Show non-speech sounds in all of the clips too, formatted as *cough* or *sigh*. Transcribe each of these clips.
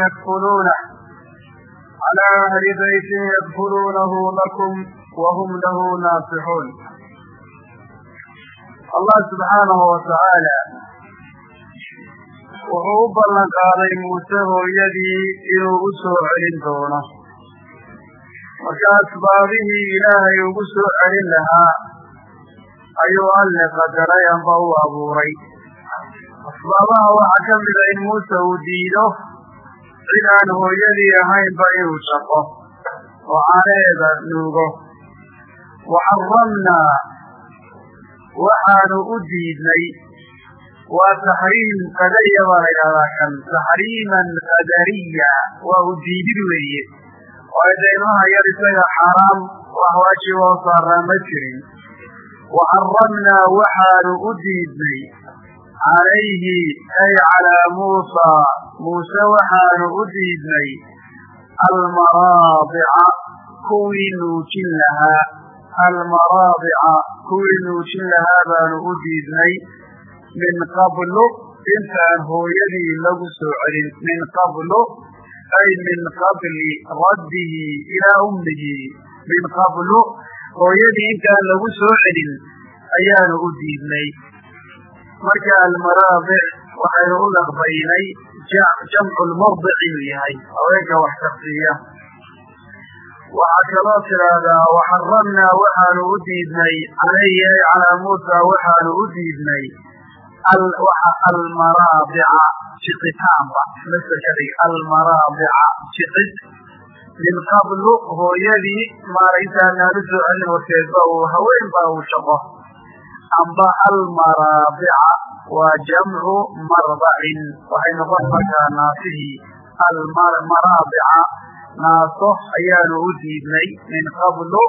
يكفلونه على أهل بيت يكفلونه لكم وهم له ناصحون allah subxaanahu watacaala wuxuu u ballan qaaday muuse hooyadii inuu u soo celin doono marka asbaabihii ilaahay ugu soo celin lahaa ayuu alle qadaray amba u abuuray asbaabaha waxaa ka mida in muuse uu diido cid aan hooyadii ahaynba inuu shaqo oo caanaheeda nuugo waxaramnaa waxaanu u diidnay waa taxriim qadariya baa la yidhahdaa kan taxriiman qadariya waa u diidid weeye oo daymaha yar isaga xaaraam wax waajib oo saaraa ma jirin waxaramnaa waxaanu u diidnay calayhi ay calaa muusaa muuse waxaanu u diidnay almaraadica kuwii nuujin lahaa. Almaraadica kuwii nuujin lahaa baanu u diidnay min qablu intaan hooyadii lagu soo celin. Min qablu ay min qabli raddihi ilaa ummihi. Min qablu hooyadii intaan lagu soo celin ayaanu u diidnay marka almaraadic waxaynu u laqbaynay jamcu lmurdic inuu yahay haweenka wax taqsiiya waxaa kaloo tidhaahdaa waxaramnaa waxaanu u diidnay calayhi ay calaa muusa waxaanu u diidnay almaraadica jiqitaanba maselka dhig almaraadica jiqid. Min qablu hooyadii maara intaanaan soo celin horteedba uu haween ba uu shaqo amba almaraadica waa jamcu mardacin waxay noqon markaa naasihii almaraadica naaso ayaanu u diidnay min qablu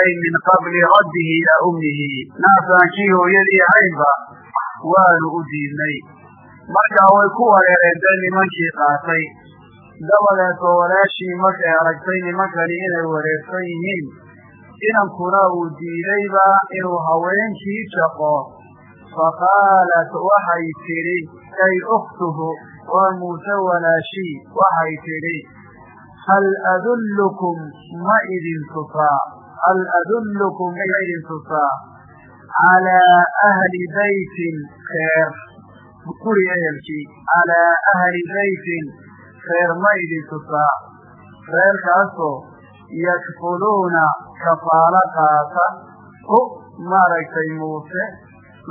ay min qabli raddihi ilaa ummihi naasaan kii hooyadii ahaynba waanu u diidnay markaa way ku wareereen dee nimankii qaatay dabadeedoo walaashii markay aragtay nimankani inay wareersan yihiin inankuna uu diidayba inuu haweenkii shaqo. Faqaalat waxay tidhi ay ukhtuhu waa muuse walaashii waxay tidhi hal adullukum ma idin tusaa hal adullukum ma idin tusaa calaa ahli baytin reer guri ehelkii calaa ahli baytin reer ma idin tusaa reerkaasoo yakfuluuna kafaalo qaata hu maaragtay muuse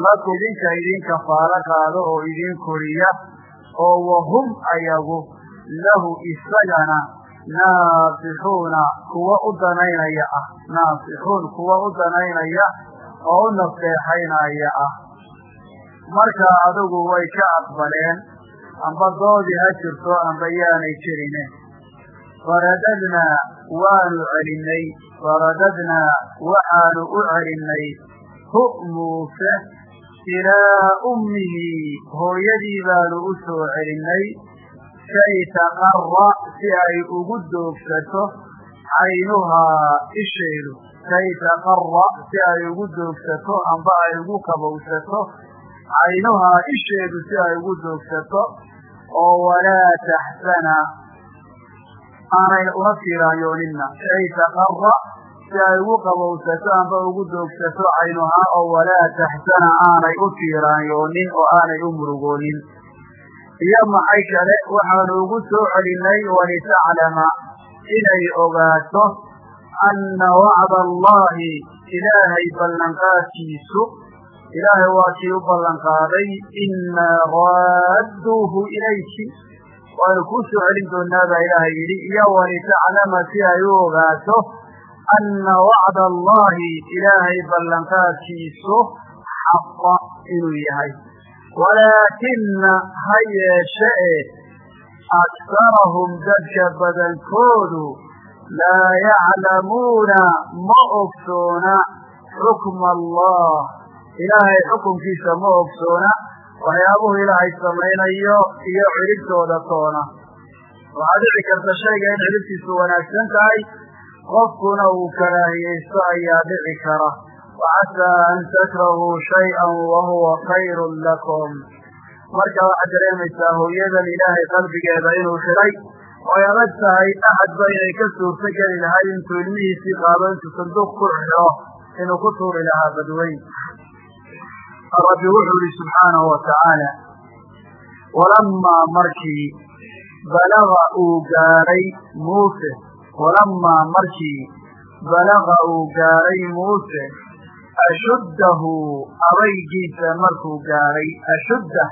laku idinka idin kafaalo qaado oo idin koriya oo wahum ayagu lahu isagana naasixuuna kuwa u danaynaya ah naasixuun kuwa u danaynaya oo u naseexaynaya ah. Markaa adigu way ka aqbaleen amba doodii ha jirto amba yaanay jirine. Faradadnaa waanu celinay faradadnaa waxaanu u celinay hu muuse ilaa ummihi hooyadii baanu u soo celinay kay taqara si ay ugu doogsato caynuhaa isheedu. Kay taqara si ay ugu doogsato amba ay ugu kabowsato caynuhaa isheedu si ay ugu doogsato. Oo walaa taxsana aanay una tiiraanyoonina kay taqara si ay ugu qabowsato amba ugu doogsato caynuhaa oo walaa taxsana aanay u tiiraanyoonin oo aanay u murugoonin. Iyo maxay kale waxaanu ugu soo celinay walitaclama inay ogaato anna wacda allahi ilaahay ballanqaadkiisu ilaahay waa kii u ballanqaaday inaa raadduuhu ilayki waanu kuu soo celin doonaa baa ilaahay yidhi iyo walitaclama si ay u ogaato anna wacda allahi ilaahay ballanqaadkiisu xaqa inuu yahay walaakina ha yeeshe e aksarahum dadka badankoodu laa yaclamuuna ma ogsoona xukma allah ilaahay xukunkiisa ma ogsoona waxyaabuhu ilaahay samaynayo iyo ciribtooda toona. Waxaa dhici karta shayga in ciribtiisu wanaagsan tahay qofkuna uu karaahiyeysto ayaa dhici kara. Wacasaa an takrahuu shay-an wahuwa khayrun lakum. Markaa waxaa dareemaysaa hooyadan ilaahay qalbigeeda inuu xidhay oy adag tahay axadba inay ka suurto geli lahay intuu ilmihiisii qaado intuu sanduuq ku xiro inuu ku tuuri lahaa badweyn rabbi wuxuu yihi subxaanahu watacaala walamaa markii balaga uu gaadhay muuse walamaa markii balaga uu gaadhay muuse ashuddahu adaygiisa markuu gaadhay ashudda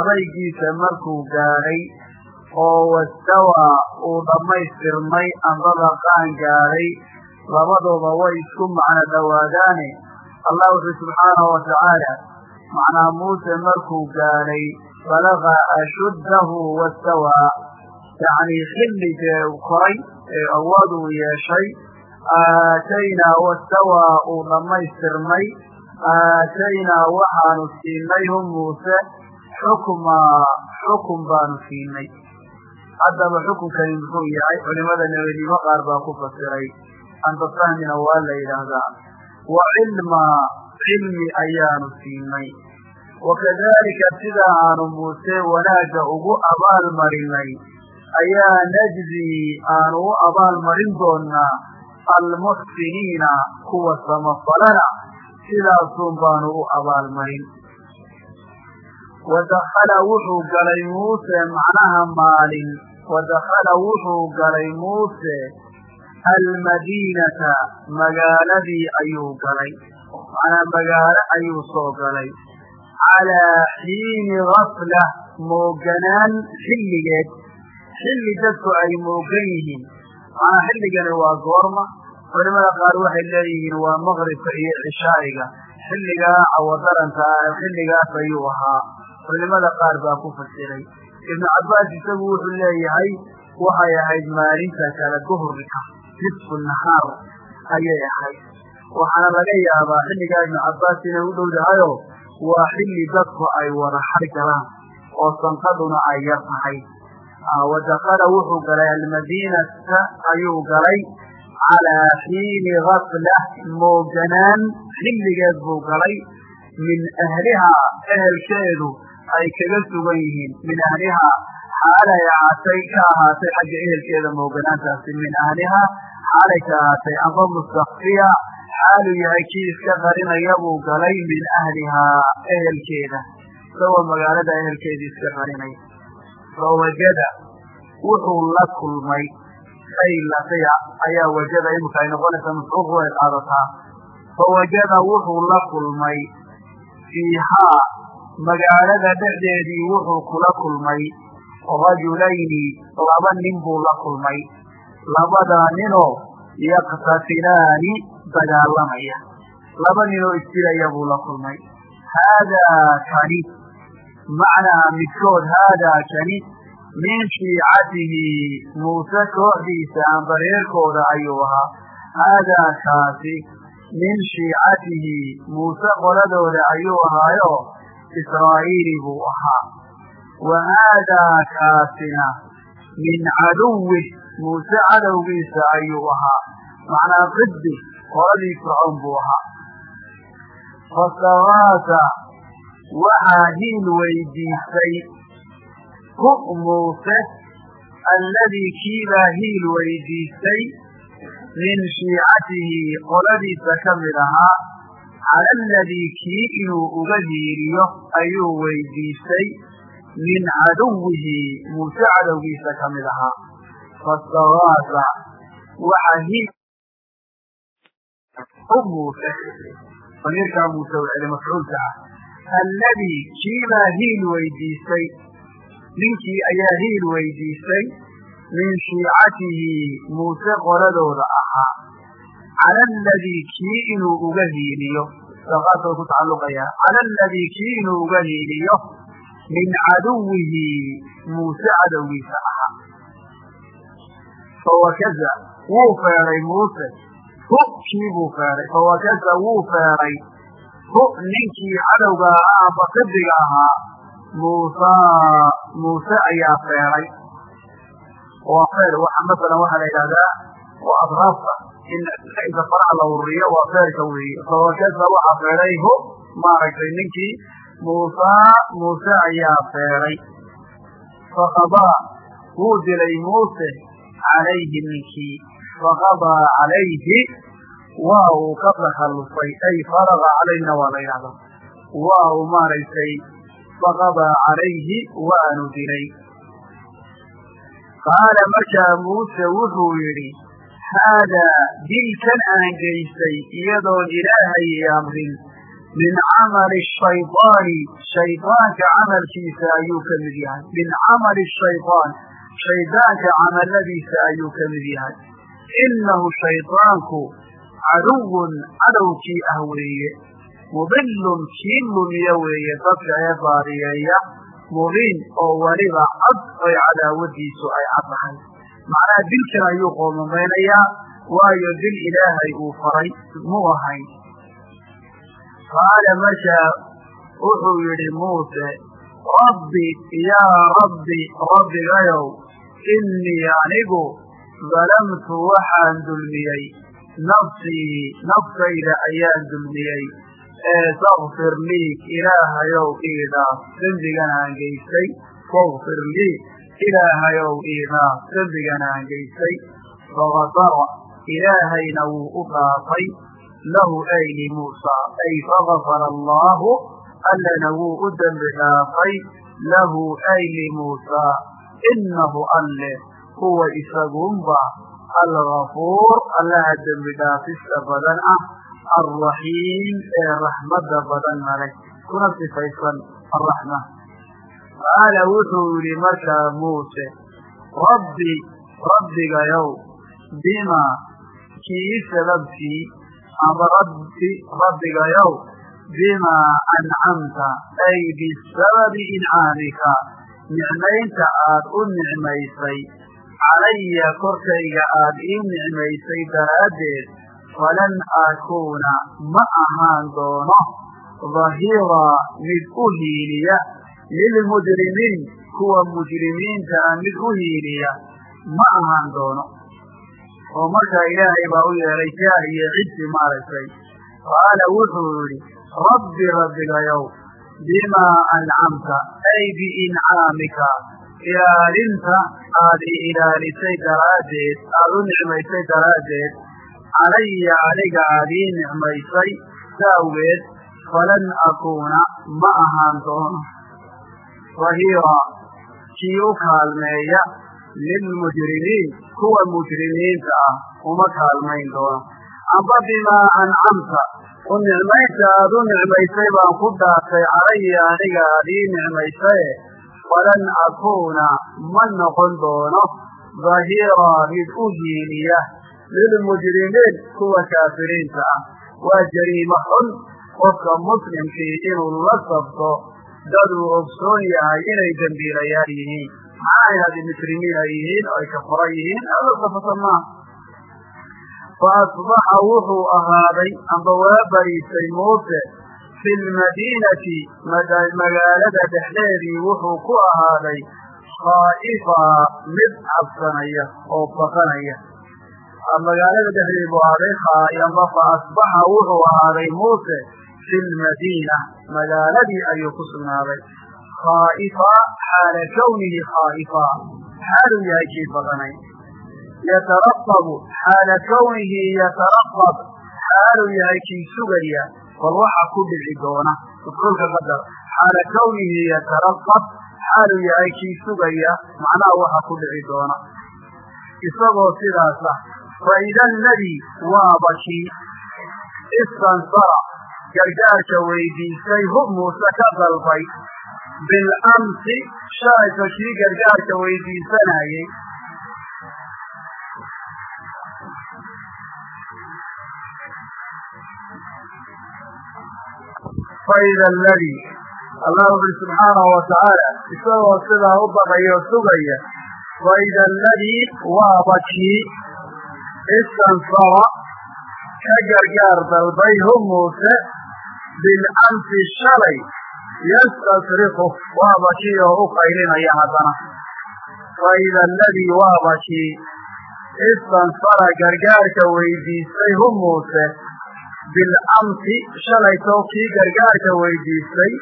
adaygiisa markuu gaadhay oo wastawaa uu dhammaystirmay ambada qaan gaadhay labaduba way isku macno dhowaadaane allah wuxuu subxaanahu watacaala macnaa muuse markuu gaadhay balaga ashuddahu wastawaa yacni xilligee u koray ee awood uu yeeshay aataynaa wastawaa uu dhammaystirmay aataynaa waxaanu siinay hum muuse xukmaa xukun baanu siinay. Haddaba xukunkani muxuu yahay culimada nebadnimo qaar baa ku fasiray. Anta fahmina waa la yidhaahdaa wa cilmaa cilmi ayaanu siinay wakadalika sida aanu muuse wanaagga ugu abaalmarinay ayaa najzi aanu u abaalmarin doonaa almuxsiniina kuwa samafalana sidaasun baanu u abaalmarin wadakala wuxuu galay muuse macnaha maalin wadakala wuxuu galay muuse almadiinata magaaladii ayuu galay macnaa magaalo ayuu soo galay calaa xiini gafla mooganaan xilligeed xilli dadku ay moogan yihiin macnaa xilligani waa goorma culimada qaar waxay leeyihiin waa maqribka iyo cishaa'iga xilligaa cawadaranta ah xilligaas ayuu ahaa culimada qaar baa ku fasiray ibnu cabbaas isagu wuxuu leeyahay waxay ahayd maalinta kale duhurka nisfu nahaar ayay ahayd. Waxaana laga yaabaa xilligaa ibnu cabbaas inay u dhow dahayo waa xilli dadku ay wada xar galaan oo sanqaduna ay yar tahay. Wadakala wuxuu galay almadiinata ayuu galay calaa xiini gafla mooganaan. Xilligeed buu galay min ahlihaa ehelkeedu ay kaga sugan yihiin min ahlihaa xaalay ahaatay ka ahaatay xagga ehelkeeda mooganaantaasi min ahlihaa xaalay ka ahaatay amba mustakfiya xaalu yahay kii iska qarinaya buu galay min ahlihaa ehelkeeda. Isagoo magaalada ehelkeeda iska qarinaya fawajada wuxuu la kulmay. Ay laqiya ayaa wajada imika ay noqonaysaa mafcuulku way qaadataa. Fawajada wuxuu la kulmay. Fiihaa magaalada dhexdeedii wuxuu kula kulmay rajulayni laba nin buu la kulmay labadaa ninoo yaqtatilaani dagaalamaya laba ninoo isdilaya buu la kulmay haadaa kani macnaha midkood haadaa kani min shiicatihi muuse kooxdiisa amba reerkooda ayuu ahaa haadaa kaasi min shiicatihi muuse qoladooda ayuu ahaayo israa'iili buu ahaa wa haadaa kaasina min caduwi muuse cadowgiisa ayuu ahaa macnaa qiddi qoladii fircoon buu ahaa fastagaasa waxaa hiil weydiistay hu muuse alladii kiibaa hiil weydiistay min shiicatihi qoladiisa ka mid ahaa cala aladii kii inuu uga hiiriyo ayuu weydiistay min caduwihi muuse cadowgiisa ka mid ahaa fastagaasa waxa hiil hu muuse damiirkaa muuse u celi mafcuulka ah alladii kiibaa hiil weydiistay ninkii ayaa hiil weydiistay min shiicatihi muuse qoladooda ahaa cala aladii kii inuu uga hiiliyo way ku tacalluqayaa cala kii inuu uga hiiliyo min caduwihi muuse cadowgiisa ahaa fawakaza wuu feeday muuse hu kii buu feeday fawakaza wuu feeday hu ninkii cadowga ahaa amba qidiga ahaa muusa muuse ayaa feeday waa feer waxa masalan waxaa la yidhahdaa waa adraafta in inta faraha la ururiyo waa feerka weeye fawakaza waxaa feeday hu maaragtay ninkii muusaa muuse ayaa feeray faqadaa wuu dilay muuse calayhi ninkii faqadaa calayhi waa uu ka takhallusay ay faraga calayhina waa la yidhahda waa uu maaragtay faqadaa calayhi waanu dilay. Qaala markaa muuse wuxuu yidhi haadaa dilkan aan geystay iyadoon ilaahay amrin min camali shaydaani shaydaanka camalkiisa ayuu ka mid yahay min camali shaydaan shaydaanka camaladiisa ayuu ka mid yahay innahu shaydaanku caduwun cadowkii ah weeye mudilun kii lumiya weeye dadka ee baadiyeeya mubiin oo weliba cad oy cadaawadiisu ay cad tahay macnaha dilkan ayuu qoomameynayaa waayo dil ilaahay uu faray mu ahayn qaala markaa wuxuu yidhi muuse rabbi yaa rabbi rabbigayow innii anigu dalamtu waxaan dulmiyey nafsii naftayda ayaan dulmiyey ee takfir lii ilaahayow ii dhaaf dembigan aan geystay fakfir lii ilaahayow ii dhaaf dembigan aan geystay fakafara ilaahayna wuu u dhaafay lahu ay limuusa ay fagafara allaahu allana wuu u dembi dhaafay lahu ay limuusaa innahu alle huwa isagunba algafuur allaha dembi dhaafista badan ah alraxiim ee raxmadda badan naleh kuna sifaysan araxma qaala wuxuu yidhi markaa muuse rabbi rabbigayow bimaa kii sababtii ama rabbi rabbigayow bimaa ancamta ay bisababi incaamika nicmaynta aad u nicmaysay calaya korkayga aad ii nicmaysay daraaddeed falan akuuna ma ahaan doono dahiraa mid u hiiliya lilmujrimiin kuwa mujrimiinta a mid u hiiliya ma ahaan doono oo markaa ilaahay baa u yeelay jaar iyo cidsi maaragtay. Qaala wuxuu yidhi rabbi rabbigayow bimaa ancamta ay biincaamika ilaalinta aad i ilaalisay daraaddeed aada u nicmaysay daraaddeed calaya aniga aad ii nicmaysay saawgeed falan akuuna ma ahaan doono. Dahiira kii u kaalmeeya lilmujrimiin kuwa mujrimiinta ah uma kaalmayn doono amba bimaa ancamta u nicmaynta aad u nicmaysay baan ku dhaartay calaya aniga aad ii nicmaysaye falan akuuna ma noqon doono dahiira mid u hiiliya lilmujrimiin kuwa kaafiriinta ah waa jariimo xun qofka muslimkii inuu la sabto dad uu ogsoon yahay inay dembiilayaal yihiin maxaa inaad mujrimiin ay yihiin oo ay kafara yihiin aada safata fa asbaxa wuxuu ahaaday amba waa bariisay muuse fi lmadiinati magaalada dhexdeedii wuxuu ku ahaaday khaa'ifaa mid cabsanaya oo baqanaya magaalada dhexdeedii buu ahaaday amba fa asbaxa wuxuu ahaaday muuse fi lmadiina magaaladii ayuu ku sugnaaday khaa'ifa xaala kawnihi khaa'ifa xaaluu yahay kii baqanay yataraqabu xaala kawnihi yataraqab xaaluu yahay kii sugaya bal waxa ku dhici doona udkulka qadar xaala kawnihi yataraqab xaaluu yahay kii sugaya macnaha waxa ku dhici doona isagoo sidaasa faida aladii waaba kii istansara gargaarka weydiistay hub muuse ka dalbay bilamsi shalayka kii gargaarka weydiisanayey faida aladii allah wuxuli subxaanahu watacaala isagoo sidaa u baqaya o sugaya faida aladii waaba kii istansara ka gargaar dalbay hu muuse shalay yastasriku waaba kii oo u qaylinaya haddana faida aladii waaba kii gargaarka weydiistay hu muuse bilamsi shalaytoo kii gargaarka weydiistay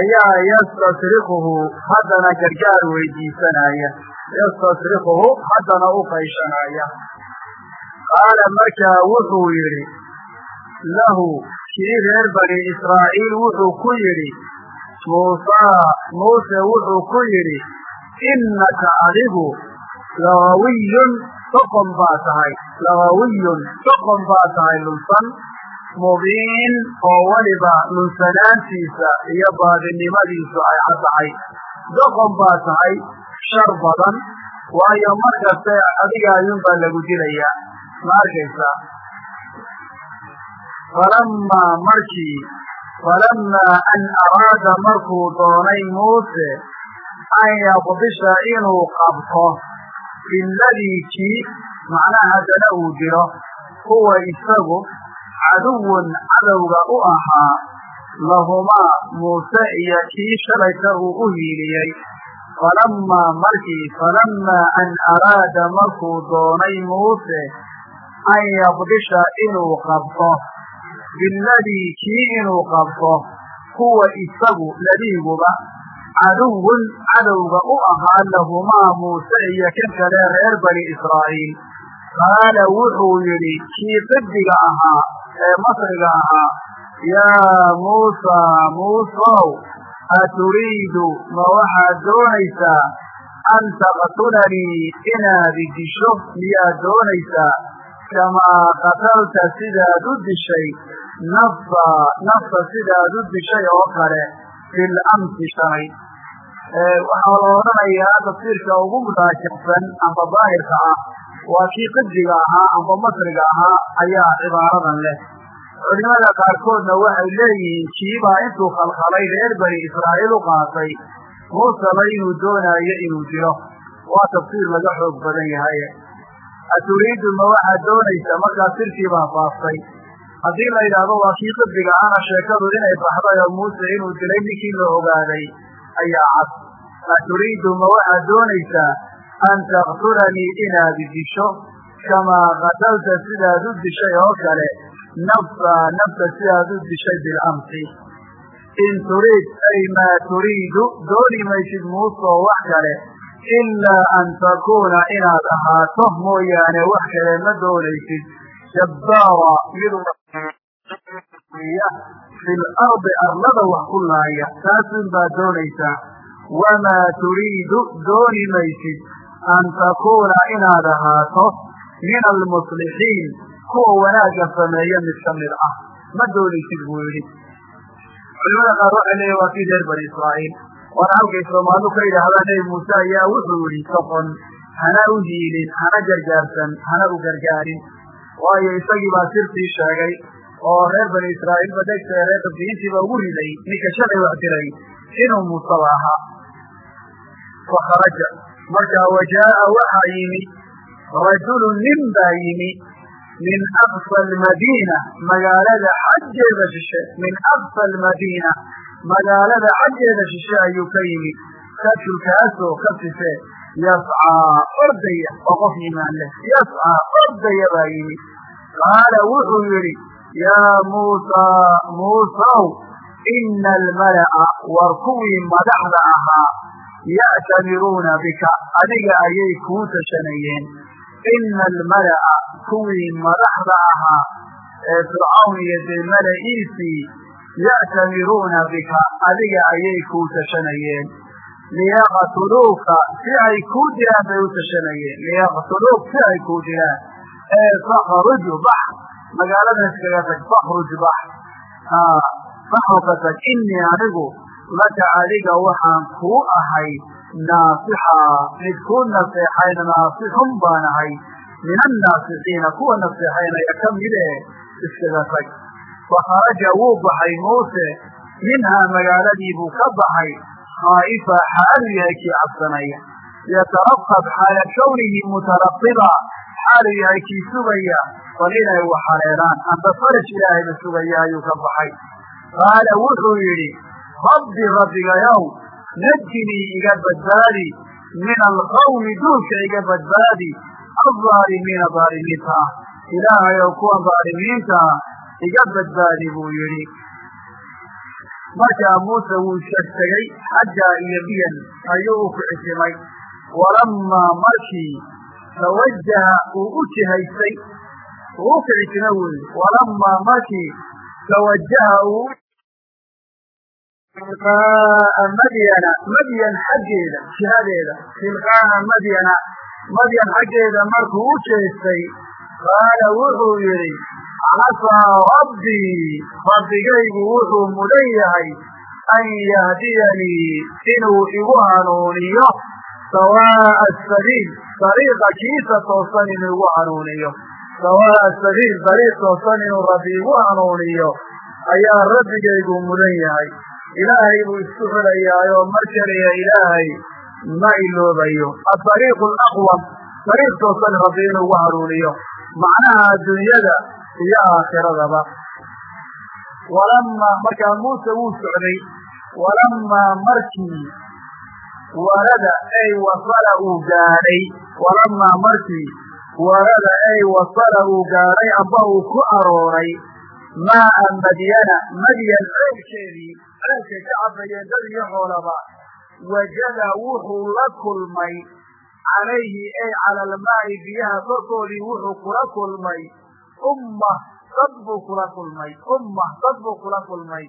ayaa yastasrikuhu haddana gargaar weydiisanaya yastasrikuhu haddana u qayshanaya qaala markaa wuxuu yidhi lahu kii reer bani israa'iil wuxuu ku yidhi muusaa muuse wuxuu ku yidhi innaka adigu lagawiyun doqon baa tahay lagawiyun doqon baa tahay lunsan mubiin oo weliba lunsanaantiisa iyo baadinimadiisu ay caddahay. Doqon baa tahay shar badan waayo markaste adiga ayuunbaa lagu dilayaa. Ma arkaysaa? Falamaa markii falamaa an araada markuu doonay muuse an yaqdisha inuu qabto biladii kii macnaha haddana uu diro huwa isagu caduwun cadowga u ahaa lahumaa muuse iyo kii shalayta uu u hiiliyey falamaa markii falamaa an araada markuu doonay muuse an yaqdisha inuu qabto biladii kii inuu qabto huwa isagu ladiiguba caduwun cadowga u ahaa lahumaa muuse iyo kan kale reer bani israa'iil qaala wuxuu yidhi kii qibdiga ahaa ee masriga ahaa yaa muusa muusow aturiidu ma waxaad doonaysaa an taqtulanii inaad disho miyaad doonaysaa kamaa qatalta sidaad u dishay nafsa nafsa sidaad u dishay oo kale bil amsi shalay waxaa la odhanayaa tafsiirka ugu mutaajabsan amba daahirka ah waa kii qibdiga ahaa amba masriga ahaa ayaa cibaaradan leh culimada qaarkoodna waxay leeyihiin kiibaa intuu khalkhalay reer bani israa'iil u qaatay muuseba inuu doonaayo inuu dilo waa tafsiir laga xoog badan yahay aturiidu ma waxaad doonaysa markaa sirkii baa faaftay haddii la yidhaahdo waa kii qibdiga ana sheekadu inay baxday oo muuse inuu dilay ninkii la ogaaday. Ayaa cad. Aturiidu ma waxaad doonaysaa an taqtulanii inaad disho? Kamaa qatalta sidaad u dishay oo kale nafsa nafsa sidaad u dishay bilamsi. In turiid ay maa turiidu dooni maysid muusoo wax kale. Ilaa an takuuna inaad ahaato mooyaane wax kale ma doonaysid. Jabbaara iyadua fi lardi arlada wax ku laaya taasun baad doonaysaa wamaa turiidu dooni maysid an takuuna inaad ahaato min almuslixiin kuwa wanaagga sameeya mid ka mid ah ma doonaysid buu yidhi culimada qaar waxay leeyihiin waa kii reer bani israa'iil waana halkay soomaalidu ka yidhaahdaan nebi muuse ayaa wuxuu yidhi soqon hana u hiilin hana gargaarsan hana u gargaarin waayo isagii baa sirtii sheegay oo reer bani israa'iil badegta reer qabdiyiintiiba ugu riday ninka shalay wax diray inuu muuseba ahaa. Fakharaja markaa wajaa'a waxaa yimi rajulu nin baa yimi min aqsa almadiina magaalada xaggeeda shishe min aqsa almadiina magaalada xaggeeda shishe ayuu ka yimi. Rajulkaasoo ka sise yascaa ordaya oo qof imaan leh yascaa ordaya baa yimi. Qaala wuxuu yidhi yaa muusaa muusow ina almala'a war kuwii madaxda ahaa ya'tamiruuna bika adiga ayay kuu tashanayeen ina almala'a kuwii madaxda ahaa ee fircawn iyo dee mala'iisii ya'tamiruuna bika adiga ayay kuu tashanayeen liyaqtuluuka si ay kuu dilaan bay u tashanayeen liyaqtuluuk si ay magaaladan iskaga tag fakhruj bax faxruka tag inii anigu laka adiga waxaan kuu ahay naasixa mid kuu naseexayn naasixun baan ahay. Min annaasixiina kuwa naseexaynaya ka mid ee iskaga tag fakharaja wuu baxay muuse. Minhaa magaaladii buu ka baxay. Khaa'ifa xaalu yahay kii cabsanaya. Yataraqab xaala kawnihi mutaraqiba xaalu yahay kii sugaya bal inay wax haleelaan amba faraj ilaahayba sugaya ayuu ka baxay. Qaala wuxuu yidhi rabbi rabbigayow najinii iga badbaadi min alqawmi duulka iga badbaadi alظaalimiina dhaalimiinta ah ilaahayow kuwa dhaalimiinta ah iga badbaadi buu yidhi. Markaa muuse wuu shegtegey xaggaa iyo biyan ayuu u kicisimay walamaa markii tawajaha uu u jihaystay uu weeye walamaa markii tawajaha uu tilqaa'a madyana madyan xaggeeda jihadeeda tilqaa'a madyana madyan xaggeeda markuu u jeestay qaala wuxuu yidhi casaa rabbii rabbigaygu wuxuu mudan yahay an yahdiyanii inuu igu hanuuniyo sawaa'a sabiil dariiqa kiisa toosan inuu igu hanuuniyo sawaa'a sabiil dariiq toosan inuu rabbi igu hanuuniyo ayaa rabbigaygu mudan yahay. Ilaahay buu isku xulayaayoo mar keliya ilaahay ma iloobayo. Adariiqu alaqwam dariiq toosan rabbi inuu igu hanuuniyo macnaha adduunyada iyo aakhiradaba walamaa markaa muuse wuu socday walamaa markii warada ay wasala uu gaadhay walamaa markii warada ay wasala uu gaadhay amba uu ku arooray. Maaa madyana madyan ceelkeedii ceelkay ka cabayeen dad iyo xoolaba. Wajada wuxuu la kulmay. Calayhi ay cala almaa'i biyaha korkoodii wuxuu kula kulmay. Umma dad buu kula kulmay. Umma dad buu kula kulmay.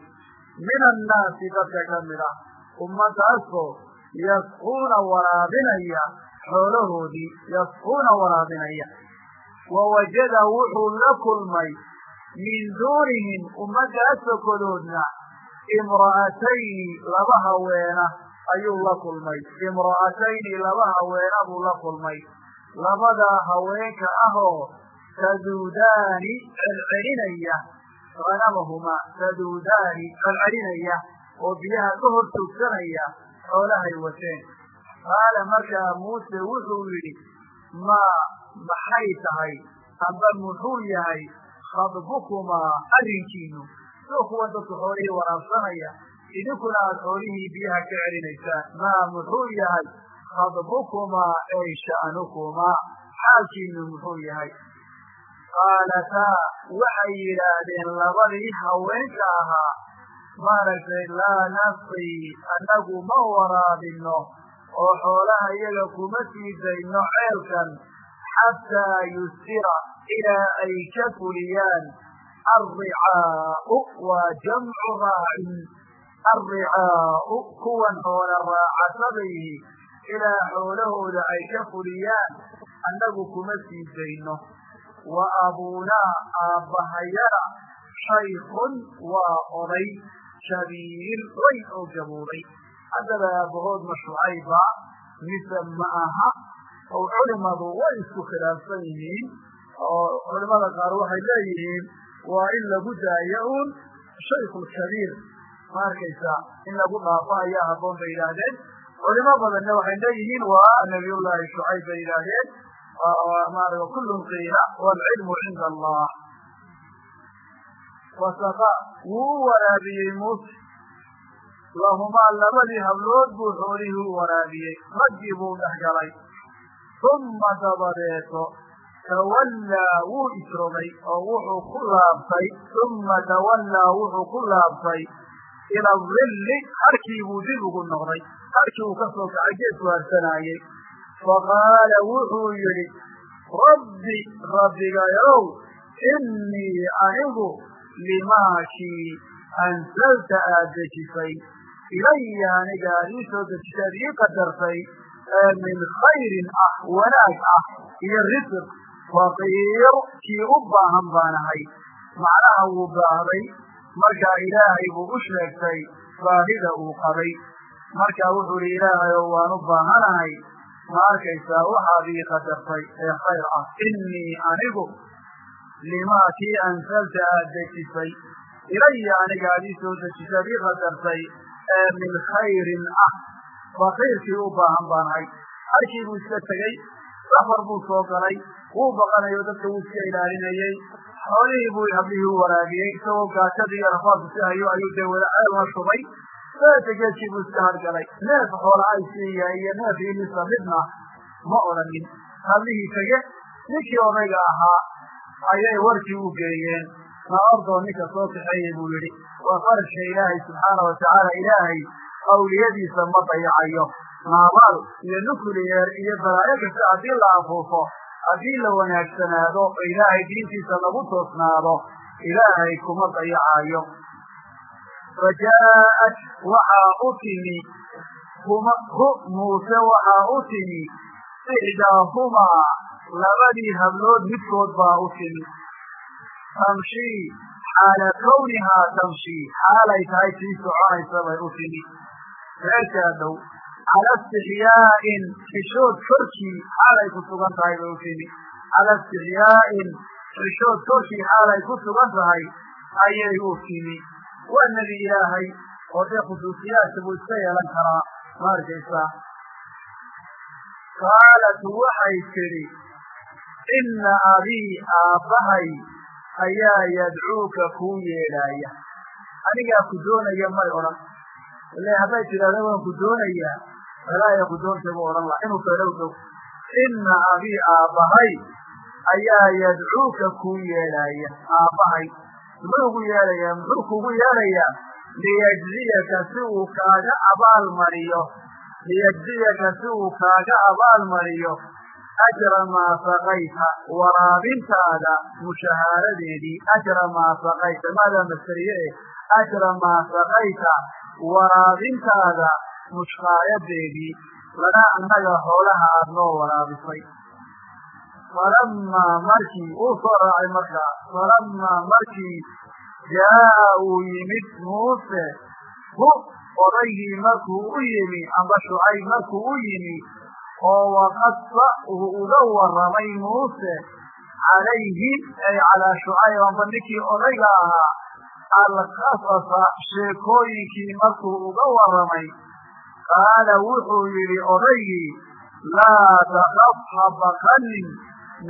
Min annaasi dadka ka mid ah. Ummadaasoo yasquuna waraabinaya xoolahoodii yasquuna waraabinaya. Wa wajada wuxuu la kulmay min duunihim ummaddaas sokodoodna imra'atayni laba haweena ayuu la kulmay. Imra'atayni laba haweena buu la kulmay. Labadaa haweenka ahoo taduudaani celcelinaya hanamahumaa taduudaani celcelinaya oo biyaha ka hor joogsanaya xoolahay wateen qaala markaa muuse wuxuu yidhi maa maxay tahay amba muxuu yahay khadbukumaa arrinkiinu soo kuwan dadku xoolihii waraabsanaya idinkuna aada xoolihii biyaha ka celinaysaan maa muxuu yahay khadbukumaa ay sha'nukumaa xaalkiinu muxuu yahay qaalataa waxay yidhaahdeen labadii haweenka ahaa maaragtay laa nasqii annagu ma waraabino oo xoolaha iyaga kuma sii dayno ceelkan xataa yusira ilaa ay ka fuliyaan. Alricaau waa jamcu raacin. Alricaau kuwan xoola raacasadayhi ilaa xoolahooda ay ka fuliyaan. Annagu kuma sii dayno. Wa abuunaa aabbahayana shaykun waa oday shabiir weyn oo gaboobay haddaba aabbahood ma shucayba mise ma aha oo culimadu way isku khilaafsan yihiin oo culimada qaar waxay leeyihiin waa in lagu daayo uun shaykulkabiir ma arkaysaa in lagu dhaafo ayaa habboon bay yidhaahdeen culimo badanna waxay leeyihiin waa nabiyullaahi shucayb bay yidhaahdeen maarata kullun qiila waalcilmu cinda allah wasaqa wuu waraabiyey muuse lahumaa labadii hablood buu xoolihii u waraabiyey raggii buu dhex galay uma dabadeeto tawallaa wuu isrogay oo wuxuu ku laabtay uma tawallaa wuxuu ku laabtay ila dilli harkii buu dib ugu noqday harkii uu ka soo kacay geesku harsanaayey faqaala wuxuu yidhi rabbi rabbigayow innii anigu limaakii ansalta aad dejisay ilaya aniga aad ii soo dejisay ad ii qadartay min khayrin ah wanaag ah iyo risiq faqiir kii u baahan baan ahay macnaha wuu baahday markaa ilaahay buu u sheegtay baahida uu qabay markaa wuxuu ihi ilaahayow waan u baahanahay ma arkaysaa waxaad ii qadartay ee khayr ah innii anigu limaa kii ansalta aad dejisay ilaya aniga aad ii soo dejisay ad ii qadartay ee min khayrin ah faqiirkii u baahan baan ahay harkii buu iska tegey safar buu soo galay wuu baqanayo dadka wuu iska ilaalinayey xoolihii buu hablihii u waraabiyey isagoo gaajadii iyo rafaadku si hayo ayuu dee wada ceelna shubay dabeeta geedkii buu iska hargalay neef xoola ay siiya iyo neef ilisa midna ma odhanin hablihii tege ninkii odayga ahaa ayay warkii u geeyeen ma ordoo ninka soo kaxeeyey buu yidhi waa farashka ilaahay subxaana watacaala ilaahay awliyadiisa ma dayacayo. Maabaal iyo nucleyer iyo balaayo kasta haddii la afuufo haddii la wanaagsanaado oo ilaahay diintiisa lagu toosnaado ilaahay kuma dayacayo. Fa jaa'at waxaa u timi huma hu muuse waxaa u timi ixdaahumaa labadii hablood midkood baa u timi tamshii xaala kawnihaa tamshii xaalay tahay sii soconaysa bay u timi reerkaa dhow cala istixyaa'in xishood korkii xaalay ku sugan tahay bay u timi cala istixyaa'in xishood korkii xaalay ku sugan tahay ayay u timi waa nebi ilaahay oo dee khusuusiyaadka buu iska yeelan karaa ma arkaysaa qaalat waxay tidhi inna abii aabbahay ayaa yadcuuka kuu yeedhaaya anigaa ku doonaya may odhan. Ile hadday tidhahda waan ku doonayaa walaaya ku doontay buu odhan laha inuu kadhow dhow inna abii aabbahay ayaa yadcuuka kuu yeedhaaya aabbahay muxuu ku yeedhayaa muxuu kugu yeedhayaa liyajziyaka si uu kaaga abaalmariyo liyajziyaka si uu kaaga abaalmariyo ajra maa saqayta waraabintaada mushahaaradeedii ajra maa saqayta maadaa masteriye eh ajra maa saqayta waraabintaada mushqaayadeedii lana annaga xoolaha aada noo waraabisay falamaa markii uu soo raacay markaa falamaa markii jaa'a uu yimid muuse hu odaygii markuu u yimi amba shucayb markuu u yimi oo waqasa uu uga warramay muuse calayhi ay calaa shucayb amba ninkii odayga ahaa alqasasa sheekooyinkii markuu uga warramay qaala wuxuu yidhi odaygii laa takaf ha baqanin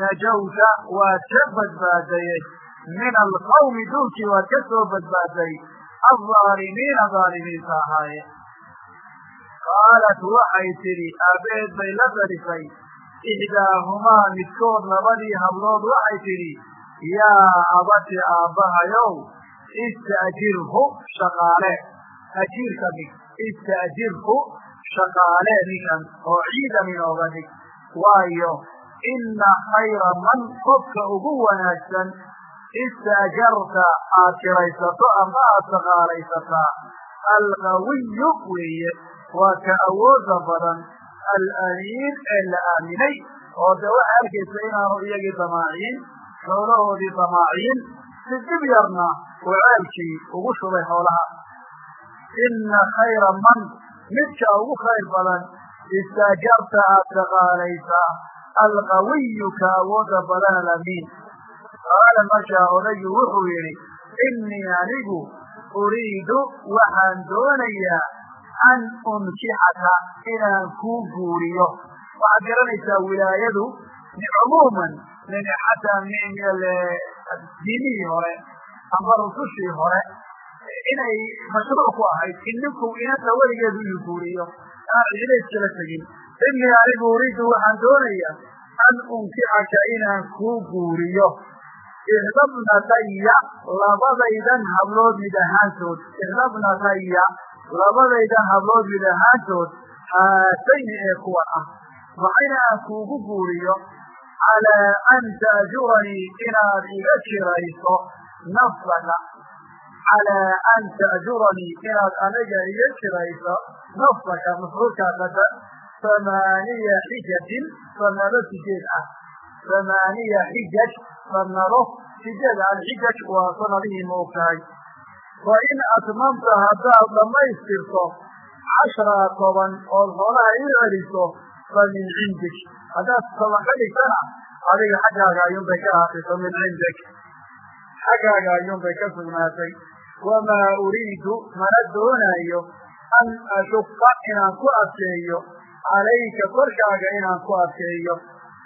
najawta waad ka badbaadaye min alqawmi duulkii waad ka soo badbaaday alظaalimiina dhaalimiinta ahaaye qaalat waxay tidhi aabeed bay la darisay ixdaahumaa midkood labadii hablood waxay tidhi yaa abati aabbahayow ista'jirhu shaqaale ajiirka dhig ista'jirhu shaqaale ninkan oo ciidan inooga dhig. Waayo ina khayra man qofka ugu wanaagsan istaajarta aad kiraysato ama aad shaqaalaysataa. Alqawiyu weeye waa ka awooda badan alamiin ee la aaminay oo de waxay arkaysa inaanu iyagii damaaciin xoolahoodii damaaciin si dib yarna uu ceelkii ugu shubay xoolaha. Ina khayra man midka ugu khayr badan istaajarta aad shaqaalaysaa alqawiyu ka awooda badan alamiin. Qaala markaa odaygu wuxuu yidhi innii anigu uriidu waxaan doonayaa an unkixaka inaan kuu guuriyo waxaad garanaysaa wilaayadu cumuuman xataa diinihii hore amba rusushii hore inay mashruuc ku ahayd in ninku inanta weligeedu inu guuriyo aan cidina iskala tegin innii anigu uriidu waxaan doonayaa an unkixaka inaan kuu guuriyo ixdabnataya labadaydan hablood mid ahaantood ixdabnataya labadaydan hablood mid ahaantood haatayni ee kuwan ah maxayna aan kuugu guuriyo calaa an taajuranii inaad iga kirayso nafsaka calaa an taajuranii inaad aniga iga kirayso nafsaka mafcuulkaa qadar hamaaniya xijatin sanado sideed ah. Hamaaniya xijaj sanado sideed alxijaj waa sanadihii ma wa in atmamta haddaad dhammaystirto cashara toban ood xoolaha ii celiso fa min cindik. Haddaad toban ka dhigtana adiga xaggaaga ayuunbay ka ahaatay min cindik. Xaggaaga ayuunbay ka sugnaatay. Wamaa uriidu mana doonaayo an ashuqa inaan ku adkeeyo calayka korkaaga inaan ku adkeeyo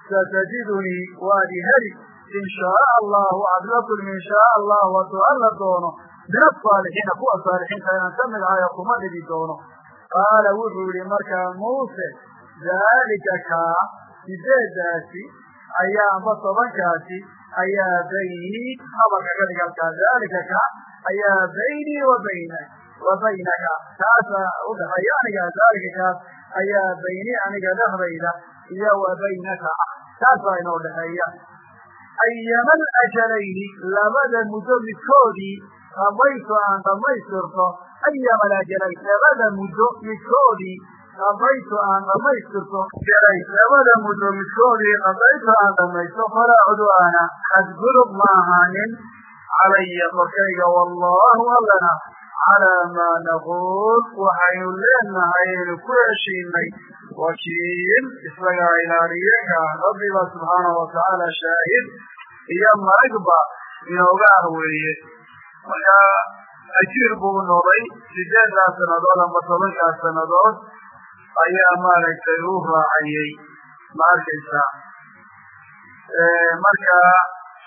satajidunii waad i heli. In shaaa allahu kulmi in shaaa allahu hadduu alla doono min asaalixiina kuwa saalixiinta inaan ka mid ahayo kuma dhigi doono. Qaala wuxuu yihi markaa muuse daalika kaa sideedaasi ayaa amba tobankaasi ayaa baynii habarka ka dhig halkaa daalika ka ayaa baynii wa baynak wa baynaka. Kaasa udhaxeeya aniga daalika kaas ayaa baynii aniga dhexdayda iyo wa baynaka. Kaas baa inoo dhexeeya. Ayama alajalayni labada muddo midkoodii qabaytu aan dhamaystirto ayama alajalayn labada muddo midkoodii qabaytu aan dhamaystirto labada muddo midkoodii qabaytu aan dhamaysto falaa cudwaana xadgudub ma ahaanin calaya korkayga wallahu allana. Calaa maa naquul waxaynu leenahay aynu ku heshiinay wakiil isagaa ilaaliyeeka rabbiba subxaanahu watacaala shaahid iyo maragba inooga ah weeye marka ajiir buu noqday sideeddaas sannadood amba tobankaas sannadood ayaa maaragtay u raacayey ma arkaysaa marka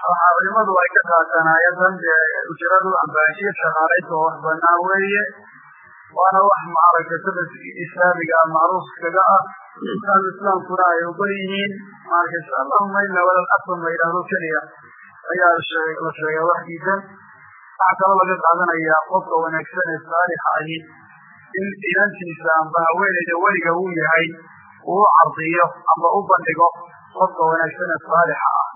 waxaa culimadu ay ka qaataan aayadan dee ujradu ambaashiya shaqaalaysa oo wax banaan weeye. Waana wax maaragtay sada islaamiga macruuf kaga ah. Ahlu islaamkuna ay uga yihiin maarkaysa allahuma ila walal asam la yidhahdo keliya. Ayaa la sheegay waxdiisan waxaa kaloo laga qaadanayaa qofka wanaagsan ee saalixa ahi in inantiisa amba haweeneyda weliga uu yahay uu cardiyo amba u bandhigo qofka wanaagsan ee saalixa ah.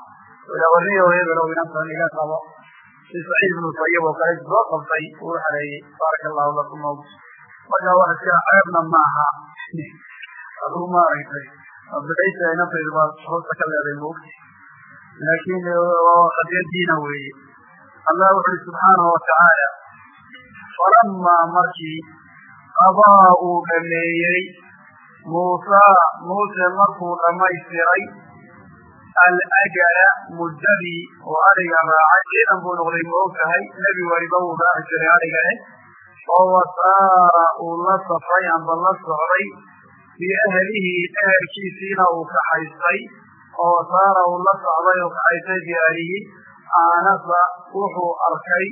Warniyo hebelow inantan iga qabo. Si saciid ibnu sayib oo kale soo qabtay uu xareeyey baaraka allahu lakum. Marka wax iska ceebna maaha. Aduu maaragtay bidaysa inantaydu baa hoosta ka leeday moogta laakin qadiyadiina weeye allah wuxuui subxaanahu watacaala falamaa markii qadaa uu dhameeyey muusaa muuse markuu dhamaystiray alajala muddadii oo ariga raacay ciidan buu noqday ma og tahay nebi waliba wuu raaci jiray ariga eh oo wasaara uu la safray amba la socday biahlihi ehelkiisiina uu kaxaystay oo wasaara uu la socday oo kaxaystay biahlihi aanasa wuxuu arkay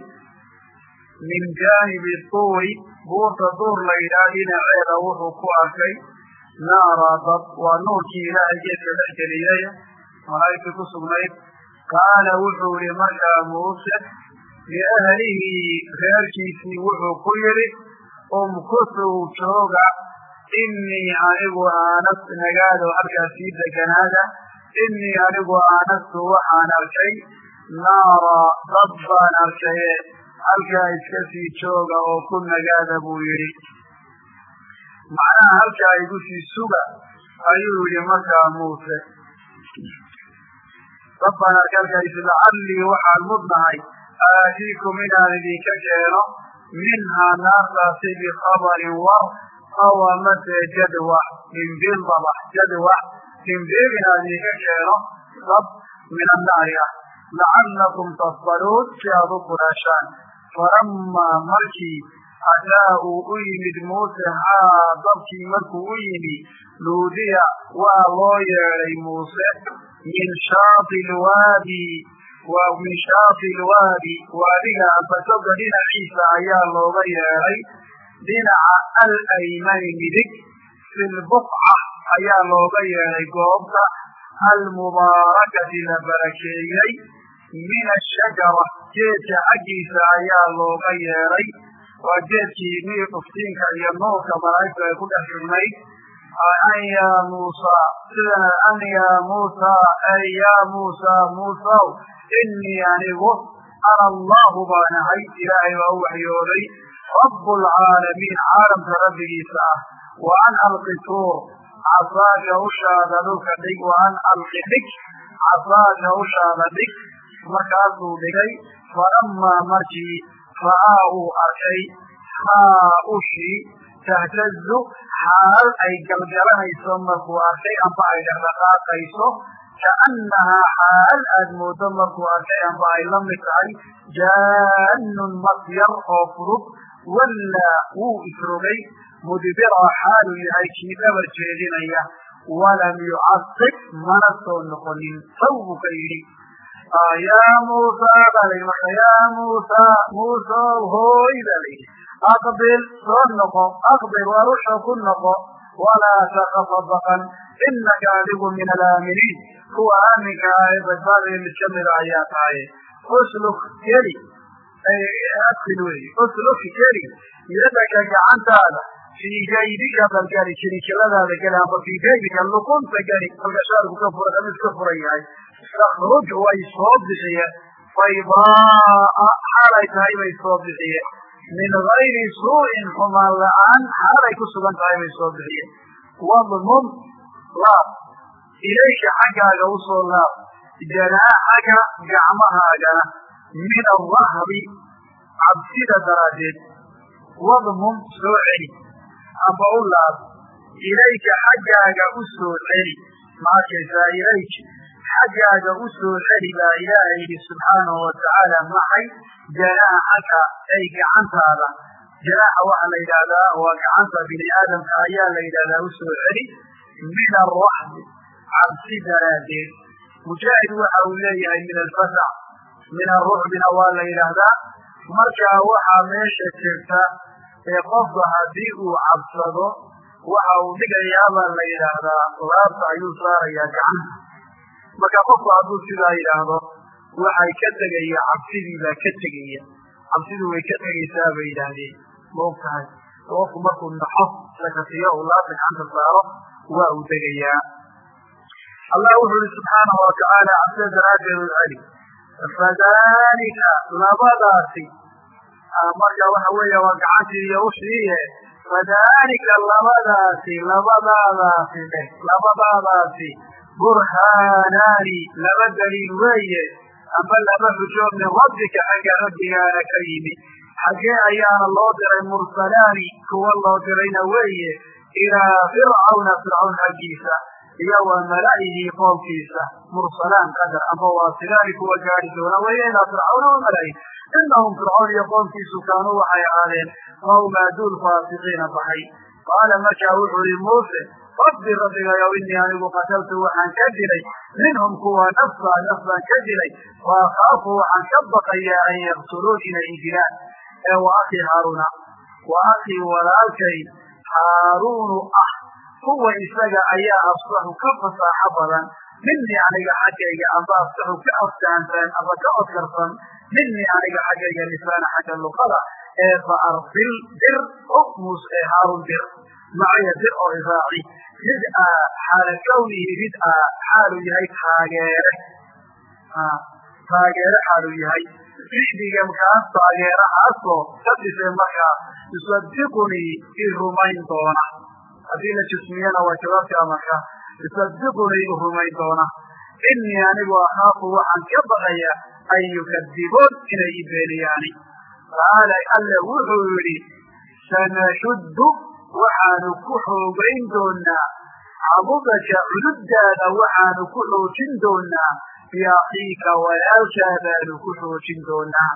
min jaanibi tuuri buurta duur la yidhaah dhinaceeda wuxuu ku arkay naara dad. Waa nuurkii ilaahay geedka dhex geliyey malaa'igtii ku sugnayd. Qaala wuxuu yihi markaa muuse liahlihi reerkiisii wuxuu ku yidhi umkusuu jooga. Inii anigu aanas nagaado halkaa sii deganaada. Inii anigu aanastu waxaan arkay naara dad baan arkaye halkaa iska sii jooga oo ku nagaada buu yidhi macnaha halkaa igu sii suga ayuu yihi markaa muuse dad baan arkay halkaas lacallii waxaan mudnahay aatiikum inaan idinka keeno minhaa naartaasi bikabarin war aw amase jadwax dhimbiil dabax jadwax dhimbiil inaan idinka keeno dab min annaari ah lacallakum tasbaruun si aad u furaashaan falamaa markii ataa uu u yimid muuse haa dabkii markuu u yimi nuudiya waa loo yeedhay muuse min shaati lwaadi waa min shaati lwaadi waadiga ambasoga dhinaciisa ayaa looga yeedhay dhinaca alaymani midig fi lbuqca ayaa looga yeedhay goobta almubaarakati la barakeeyey min ashajara geedka xaggiisa ayaa looga yeedhay waa geedkii mii uftiinka iyo nuurka malaa'igtu ay ku dhex jirnayd an yaa muusa sidana an yaa muusa ay yaa muusa muusaw inii anigu ana allahu baan ahay. Ilaahay baa u waxyooday rabu lcaalamiin caalamka rabbigiisa ah wa an alqi tuur casaaka ushaada dhulka dhig wa an alqi dhig casaaka ushaada dhig markaasuu dhigay falamaa markii ra'aa uu arkay maa ushii tahtazu xaal ay galgalanayso markuu arkay amba ay dhaqdhaqaaqayso kaannahaa xaal aad moodo markuu arkay amba ay la mid tahay jaannun masyar oo fudud wallaa wuu isrogay mudbira xaaluu yahay kii dhabar jeedinaya walam yucaqib mana soo noqonin. Saw buu ka yidhi yaa muusa baa la yidhi marka yaa muusa muusa hooy baa la yidhi aqbil soo noqo aqbil warusha ku noqo walaa takafa baqan inaka adigu min alaaminiin kuwa aaminka ah ee badbaadaya mid kamida ayaa tahay usluk geli adkil wey usluk geli yadaka gacantaada fii jaydika balgeli jirijiladaada geli amba fii jaydika luqunta geli kolka shaarku ka fura mid ka furan yahay takruj way soo bixiye baydaaa xaalay tahay bay soo bixiye min gayri suu'in xumaan la'aan xaalay ku sugan tahay bay soo bixiye wadmum laab ilayka xaggaaga u soo laab janaaxaka gacmahaagana min alrahbi cabsida daraaddeed wadmum soo celi amba u laab ilayka xaggaaga u soo celi maakaysaa ilayk xaggaaga u soo celi baa ilaahay yidhi subxaanahu watacaala maxay janaaxaka ay gacantaada janaaxa waxaa la yidhaahdaa waa gacanta bini aadamka ayaa la yidhahdaa u soo celi min alraxbi cabsi daraaddeed mujaahid waxa uu leeyahay min alfasac min arucbina waa la yidhaahdaa markaa waxaa meesha jirta ee qofka haddii uu cabsado waxa uu dhigayaa baa la yidhaahdaa laabta ayuu saarayaa gacanta marka qofku hadduu sidaa yidhaahdo waxay ka tegaya cabsidii baa ka tegaya cabsidu way ka tegaysaa bay yidhaahdeen. Ma og tahay qofku markuu naxo sakasiyo uu laabta gacanta saaro waa uu degayaa allah wuxuu ihi subxaanahu watacaala cabsida daraaddeed u celi. Fadalika labadaasi marka waxa weeya waa gacantii iyo ushiiye fadalika labadaasi labadaadaasi labadaadaasi burhaanaani laba daliil weeye. Amba laba xujo min rabbika xagga rabbigaana ka yimi. Xaggee ayaana loo diray mursalaani kuwa loo dirayna weeye ilaa fircawna fircawn xaggiisa iyo wa mala'ihii qoomkiisa mursalaan qadar. Amba waasilaani kuwa gaari doona weeye ilaa fircawna wa mala'ihi inahum fircawn iyo qoomkiisu kaanuu waxay ahaadeen qawma duul faasiqiina baxay. Qaala markaa wuxuu ihi muuse rabbi rabbigayow inii anigu qataltu waxaan ka dilay. Minhum kuwa nafsa nafbaan ka dilay. Wa waxaan ka baqayaa an yaktuluun inay idilaan ee wa akii haaruna wa akii walaalkay haaruunu ah kuwa isaga ayaa afsaxu ka fasaaxo badan. Minii aniga xaggayga amba afsaxu ka aftaansan amba ka odkarsan. Minii aniga xaggayga lisaana xagga luqada. Ee fa arsil dir o ee haarun dir macaya dir oo iraaci rid-a xaala kawnihi rid-a xaalu yahay taageere taageere xaalu yahay ficdiga kaas taageerahaasoo ka dhisay markaa yusadiqunii i rumayn doona haddii la jismiyana waa jawaabti amarka yusadiqunii i rumayn doona inii anigu akhaafu waxaan ka baqaya an yukadibuun inay i beeliyaani qaala alla wuxuu waxaanu ku xoogayn doonaa cabudaka cududdaada waxaanu ku xoojin doonaa biakiika walaalkaadaanu ku xoojin doonaa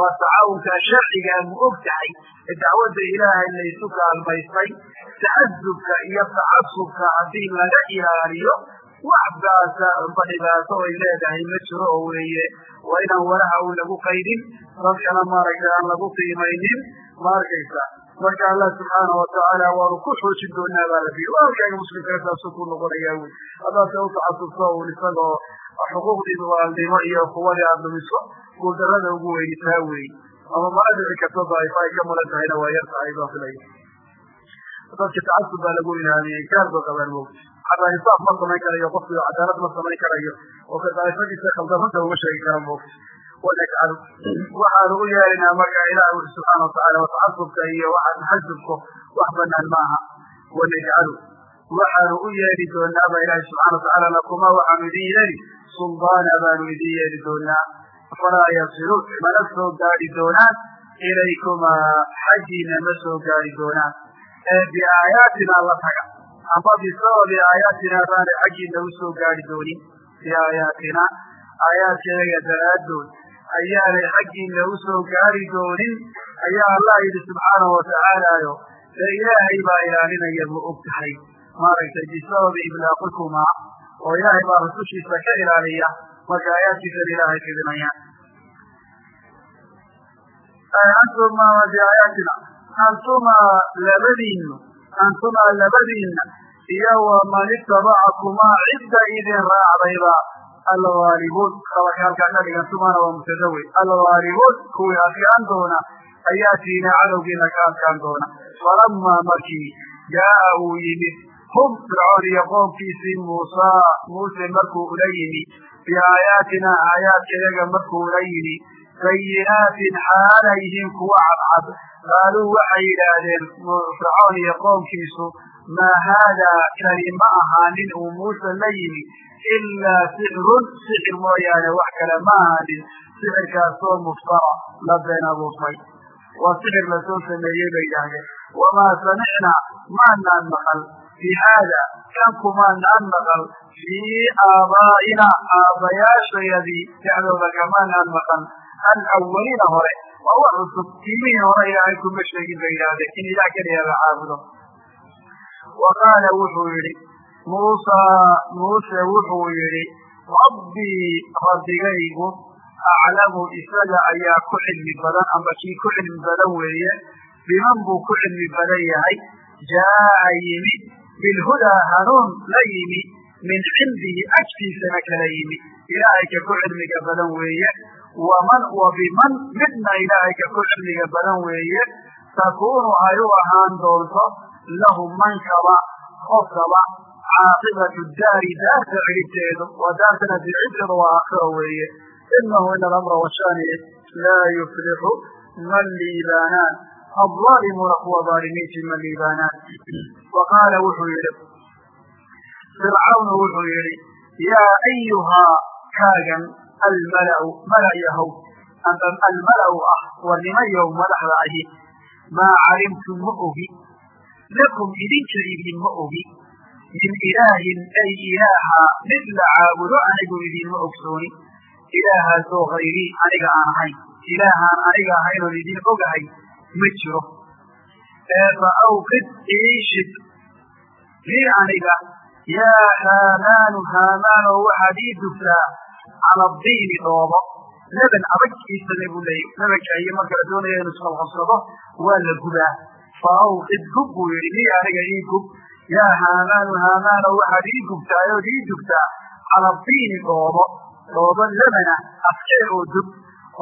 waa tacaawunka sharcigaa ma og tahay ee dacwadda ilaahay laysu kaalmaystay tacasubka iyo tacasubka haddii laga ilaaliyo waxbaasa amba dhibaato ay leedahay ma jiro oo weeye. Waa inaan walaha u lagu qaydin dadkana maaragtay aan lagu qiimaynin ma arkaysa marka allah subxaana watacaala waanu ku xoojin doonaa baa la fiiri walaalkaaga muslimkaa saasuu ku noqonayaa wey haddaadse u tacasubto un isagoo xuquuqdiida waalnimo iyo kuwadii aada lumiso guuldarada ugu weyni taa wey ama mana dhici karto daaifa ay ka mulan tahayna waa yar tahay baa filaya dadka tacasub baa lagu ilaamiyey gaar ba qabaan mogta xataa insaaf ma samayn karayo qofki cadaalad ma samayn karayo oo ka daa'ifadiisa khaldarrada uma sheegi kara mogta wanajcalu waxaanu u yeelinaa marka ilahi ui subxaana watacaala watacasubka iyo taxasubku wax banaan maaha. Wanajcalu waxaanu u yeeli doonaa ba ilahi subxana watacaala lakuma waxaanu idin yeeli. Suldaana baanu idin yeeli doonaa. Falaa yasiluun mana soo gaari doonaan. Ilaykumaa xaggiina ma soo gaari doonaan. Ee biaayaatina la taga amba bisababi aayaatina baanay xaggiina u soo gaari doonin. Biaayaatina. Aayaadkeega ayaanay xaggiina u soo gaari doonin ayaa allah yidhi subxaanahu watacaalaayo dee ilaahay baa ilaalinaya ma og tahay. Maaragtay bisababi iblaaqikumaa. Oo ilaahay baa rusushiisa ka ilaaliya marka aayaadkiisan ilaahay fidinayaan antuma biaayaatina antuma labadiinu antuma labadiinna iyo waman itabacakumaa cidda idin raacdayba algaalibuun qabarka halkaa ka dhigan sumana waa mubtada wey algaalibuun kuwii adkaan doona ayaa tiina cadowgiina ka adkaan doona. Falamaa markii jaaa uu yimid hum fircoon iyo qoomkiisii muusaa muuse markuu ula yimi biaayaatina aayaadkayaga markuu ula yimi bayinaatin xaalay yihiin kuwa cadcad. Qaaluu waxay yidhaahdeen fircoon iyo qoomkiisu maa haadaa kani ma ahaanin uu muuse la yimi ilaa sixrun sixir mooyaane wax kale ma ahaanin sixirkaasoo muftara la been abuurtay waa sixir la soo sameeyey bay yidhaahdeen wamaa samicnaa maanaan maqal bi haada kan kumaanaan maqal fii aabaa'ina aabbayaashayadii dhexdooda kamaanaan maqal alawaliina hore waa wax cusub tiimihii hore ilaahay kuma sheegin bay yidhaahdeen in ilaah keliya la caabudo wa qaala wuxuu yidhi muusaa muuse wuxuu yidhi rabbii rabbigaygu aclamu isaga ayaa ku cilmi badan amba kii ku cilmi badan weeye biman buu ku cilmi badan yahay jaa'a yimi bilhudaa hanuun la yimi min cindihi agtiisana kala yimi ilaahay ka ku cilmiga badan weeye waman wa biman midna ilaahay ka ku cilmiga badan weeye takuunu ay u ahaan doonto lahu mankaba qofkaba caaqibatu daari daarta cidhibteedu waa daartana dircibteedu waa aakhiro weeye inahu ina alamra washani laa yuflixu man liibaanaan alظaalimuuna kuwa aalimiinti ma liibaanaan wa qaala wuxuu yihi fircawnu wuxuu yihi yaa ayuhaa kaagan almala'u mala yahow amba almala'u ah war nimayow madaxda ahi maa calimtu ma ogi lakum idinka idin ma ogi min ilaahin ay ilaaha mid la caabudo anigu idinma ogsooni ilaahaasoo hayrii aniga aan ahayn ilaahaan aniga ahayn oon idin ogahay ma jiro ee fa awqid iishid lii aniga yaa haamaanu haamaanow waxaad ii dugtaa cala diini dhoobo leban adag iisame buu leeyay lebanka iyo marka la doonaya inu isqalqabsado waa la gubaa fa awqid gub buu yidhi lii aniga ii gub yaa haamaanu haamaanow waxaad ii gubtaa ood ii dugtaa cala dhoobo dhoobo lebana afkee oo dug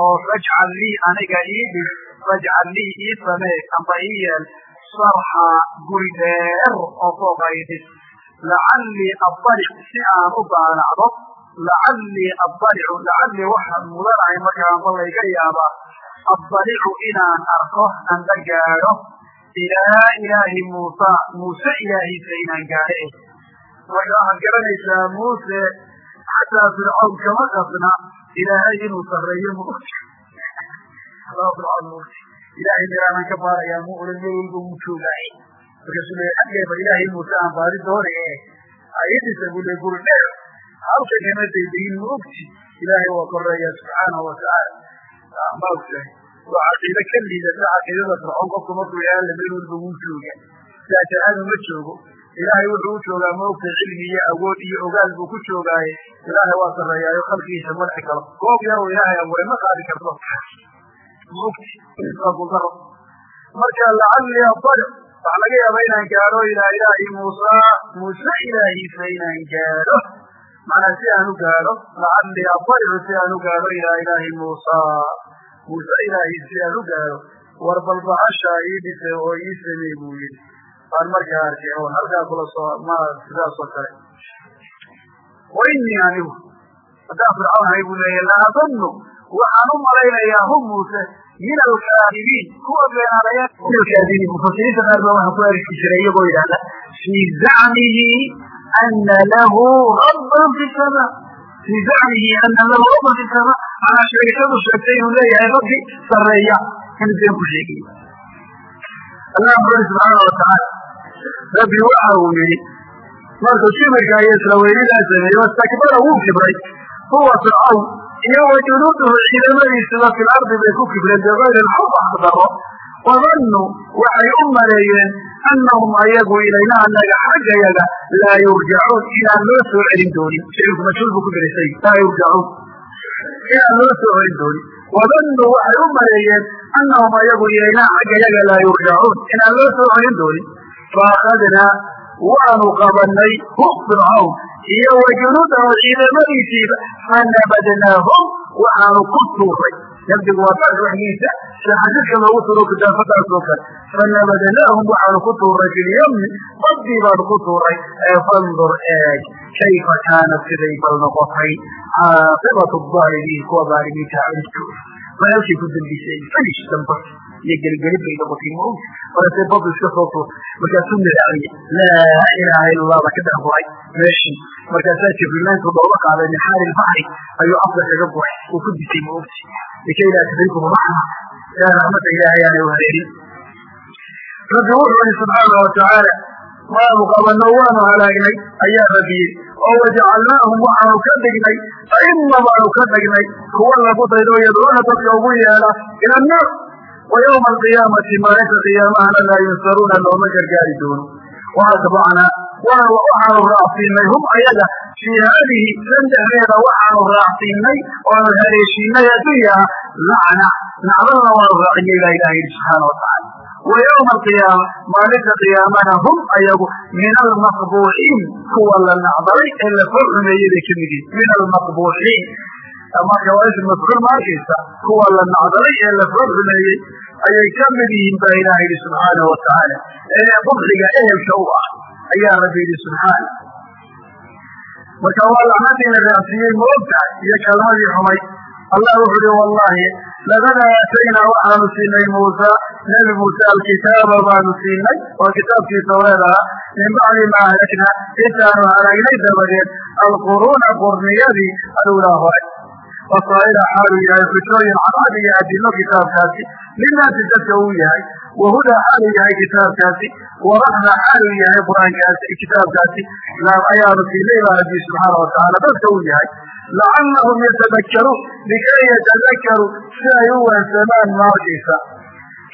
oo fajcal lii aniga ii dhig fajcal lii ii samee amba ii yeel sarxaa guri dheer oo fooqa ii lacallii addalic si aan u baanacdo lacallii addalicu lacallii waxaan mudanahay markaanba layga yaabaa addalicu inaan arko amba gaadho ilaa ilaahi muusa muuse ilaahiisa inaan gaadho eh marka waxaad garanaysaa muuse xataa fircawn kama qasna ilaahay inuu sarreeyo maogti fircawn maogti ilaahay meelaanaan ka baarayaa mu ohan meel walba wuu joogaaye markaasuu leeya xaggeeba ilaahay muuse aan baari doona e ayadisa buu le guri dheer halka kama daydayin ma ogti? Ilaahay waa koreeya subxaanahu watacaala ma ogtahay waa caqiide ka liidata caqiidada fircoon qofku markuu meel walba wuu jooga daataaanu ma joogo. Ilaahay wuxuu u joogaa ma ogtay cilmi iyo awood iyo ogaal buu ku joogaaye. Ilaahay waa sarreeyaayo khalqigiisa madxi karo. Goob yar oo ilaahay abuuray ma qaadi karto. Ma ogti. Daro marka lacalli adalic waxaa laga yaaba inaan gaadho ilaa ilaahi muusa muuse ilaahiisa inaan gaadho macnaa si aan u gaadho lacalli adalicu si aan u gaadho ilaa ilaahi muusa. Muuse ilaahiisa si aan u gaadho war balbahasha ii dhisay oo ii samey buu yidhi. Aan markaa arkay oon halkaa kula soo ma sidaas oo kale. Wa inii anigu haddaan fircawn ahay buu leeya la adunnu waxaan u malaynayaa hum muuse min alkaadibiin kuwa beenaadaya kaadibiin mufasiriinta qaar baa waxaa ku erki jiray iyagoo yidhahda fii zacmihi ana lahu rabban fi sama fii zacmihi ana lahu rabban fi sama manaa sheegashadu sheegtay inuu leeyahay rabbi sarreeya inuu been ku sheegay allah muxuu subxaana watacaala rabbi waxa uu yihi markuu kibirka iyo isla weynidaa sameeyey wastakbara wuu kibray huwa fircawn iyo wa junuuduhu ciidamadiisuba fi lardi bay ku kibreen bigayri lxub axdaro wadannuu waxay u maleeyeen annahum ayagu ilayna anaga xaggayaga laa yurjacuun inaan loo soo celin doonin. Ficilku majhuul buu ku gelisay laa yurjacuun inaan loo soo celin doonin. Wadannuu waxay u maleeyeen annahum ayagu ilayna xaggayaga laa yurjacuun inaan loo soo celin doonin. Faakadnaa waanu qabanay hu fircawn iyo wa junuudahu ciidamadiisiiba fanabadnaahum waxaanu ku tuuray. Nabdigu waa farx waxgiisa sida xadiidka loogu turo kidaafadaas oo kale. Fanabadnaahum waxaanu ku tuuray fi badii baanu ku tuuray fandur eeg kayfa kaanat siday bal noqotay. Caaqibatu aalimiin kuwa aalimiinta cidkooda meelkay ku dambisay finish damba iyo gelgelin bay noqotay mawt markaasay badu iska soo tuur markaasuu madaaciyey laa ilaaha ila allah ka dhex buray meeshii markaasaa jibrilaanku dhooba qaaday min xaali lbaxri ayuu afka kaga buray uu ku disay mawti likay laa tudrikum raxma yaa raxmada ilaahay aanay wareerin rabbi wuxuu yihi subxaana watacaala waanu qabano waanu halaagnay ayaa rabiyey oo wajacalnaahum waxaanu ka dhignay aima baanu ka dhignay kuwa lagu daydo yadcuuna dadka ugu yeela ila annaar wa yawma alqiyaamati maalinta qiyaamahana laa yunsaruuna looma gargaari doono. Waatbacnaa waxaanu raacsiinay hum ayaga fii haadihi waxaanu raacsiinay oanu haleeshiinay addunya lacna nacdalna waanu raacinay ilaa ilaha yidhi subxaana watacaala wa yawma alqiyaama maalinta qiyaamana hum ayagu min almaqbuuxiin kuwa la nacdalay ee la far xumeeyey bay ka mid yihiin min almaqbuuxiin marka waa ism mafcuul ma arkaysa kuwa la nacdalay ee la far xumeeyey ayay ka mid yihiin baa ilaha yidhi subxaana watacaala ee qubxiga ehelka u ah ayaa rabbi yidhi subxaana marka waa lacnadii la raacsiiyey ma iyo kalmadii xumay allah wuxu uhi wallahi laqad aataynaa waxaanu siinay muusa nebi muuse alkitaaba baanu siinay waa kitaabkii tawreed ah min bacdi ma ahlakna intaanu halagnay dabadeed alquruuna qurniyadii alulaa hore basaa'ira xaaluu yahay xujooyin cadcad iyo adilo kitaabkaasi linaasi dadka uu yahay wahudaa xaaluu yahay kitaabkaasi waraxma xaaluu yahay qur'aankaasi kitaabkaasi ayaanu siinay baa rabbi subxaana watacaala dadka uu yahay lacallahum yatadakkaruun likay yatadakkaruu si ay u waansamaan maalkiisa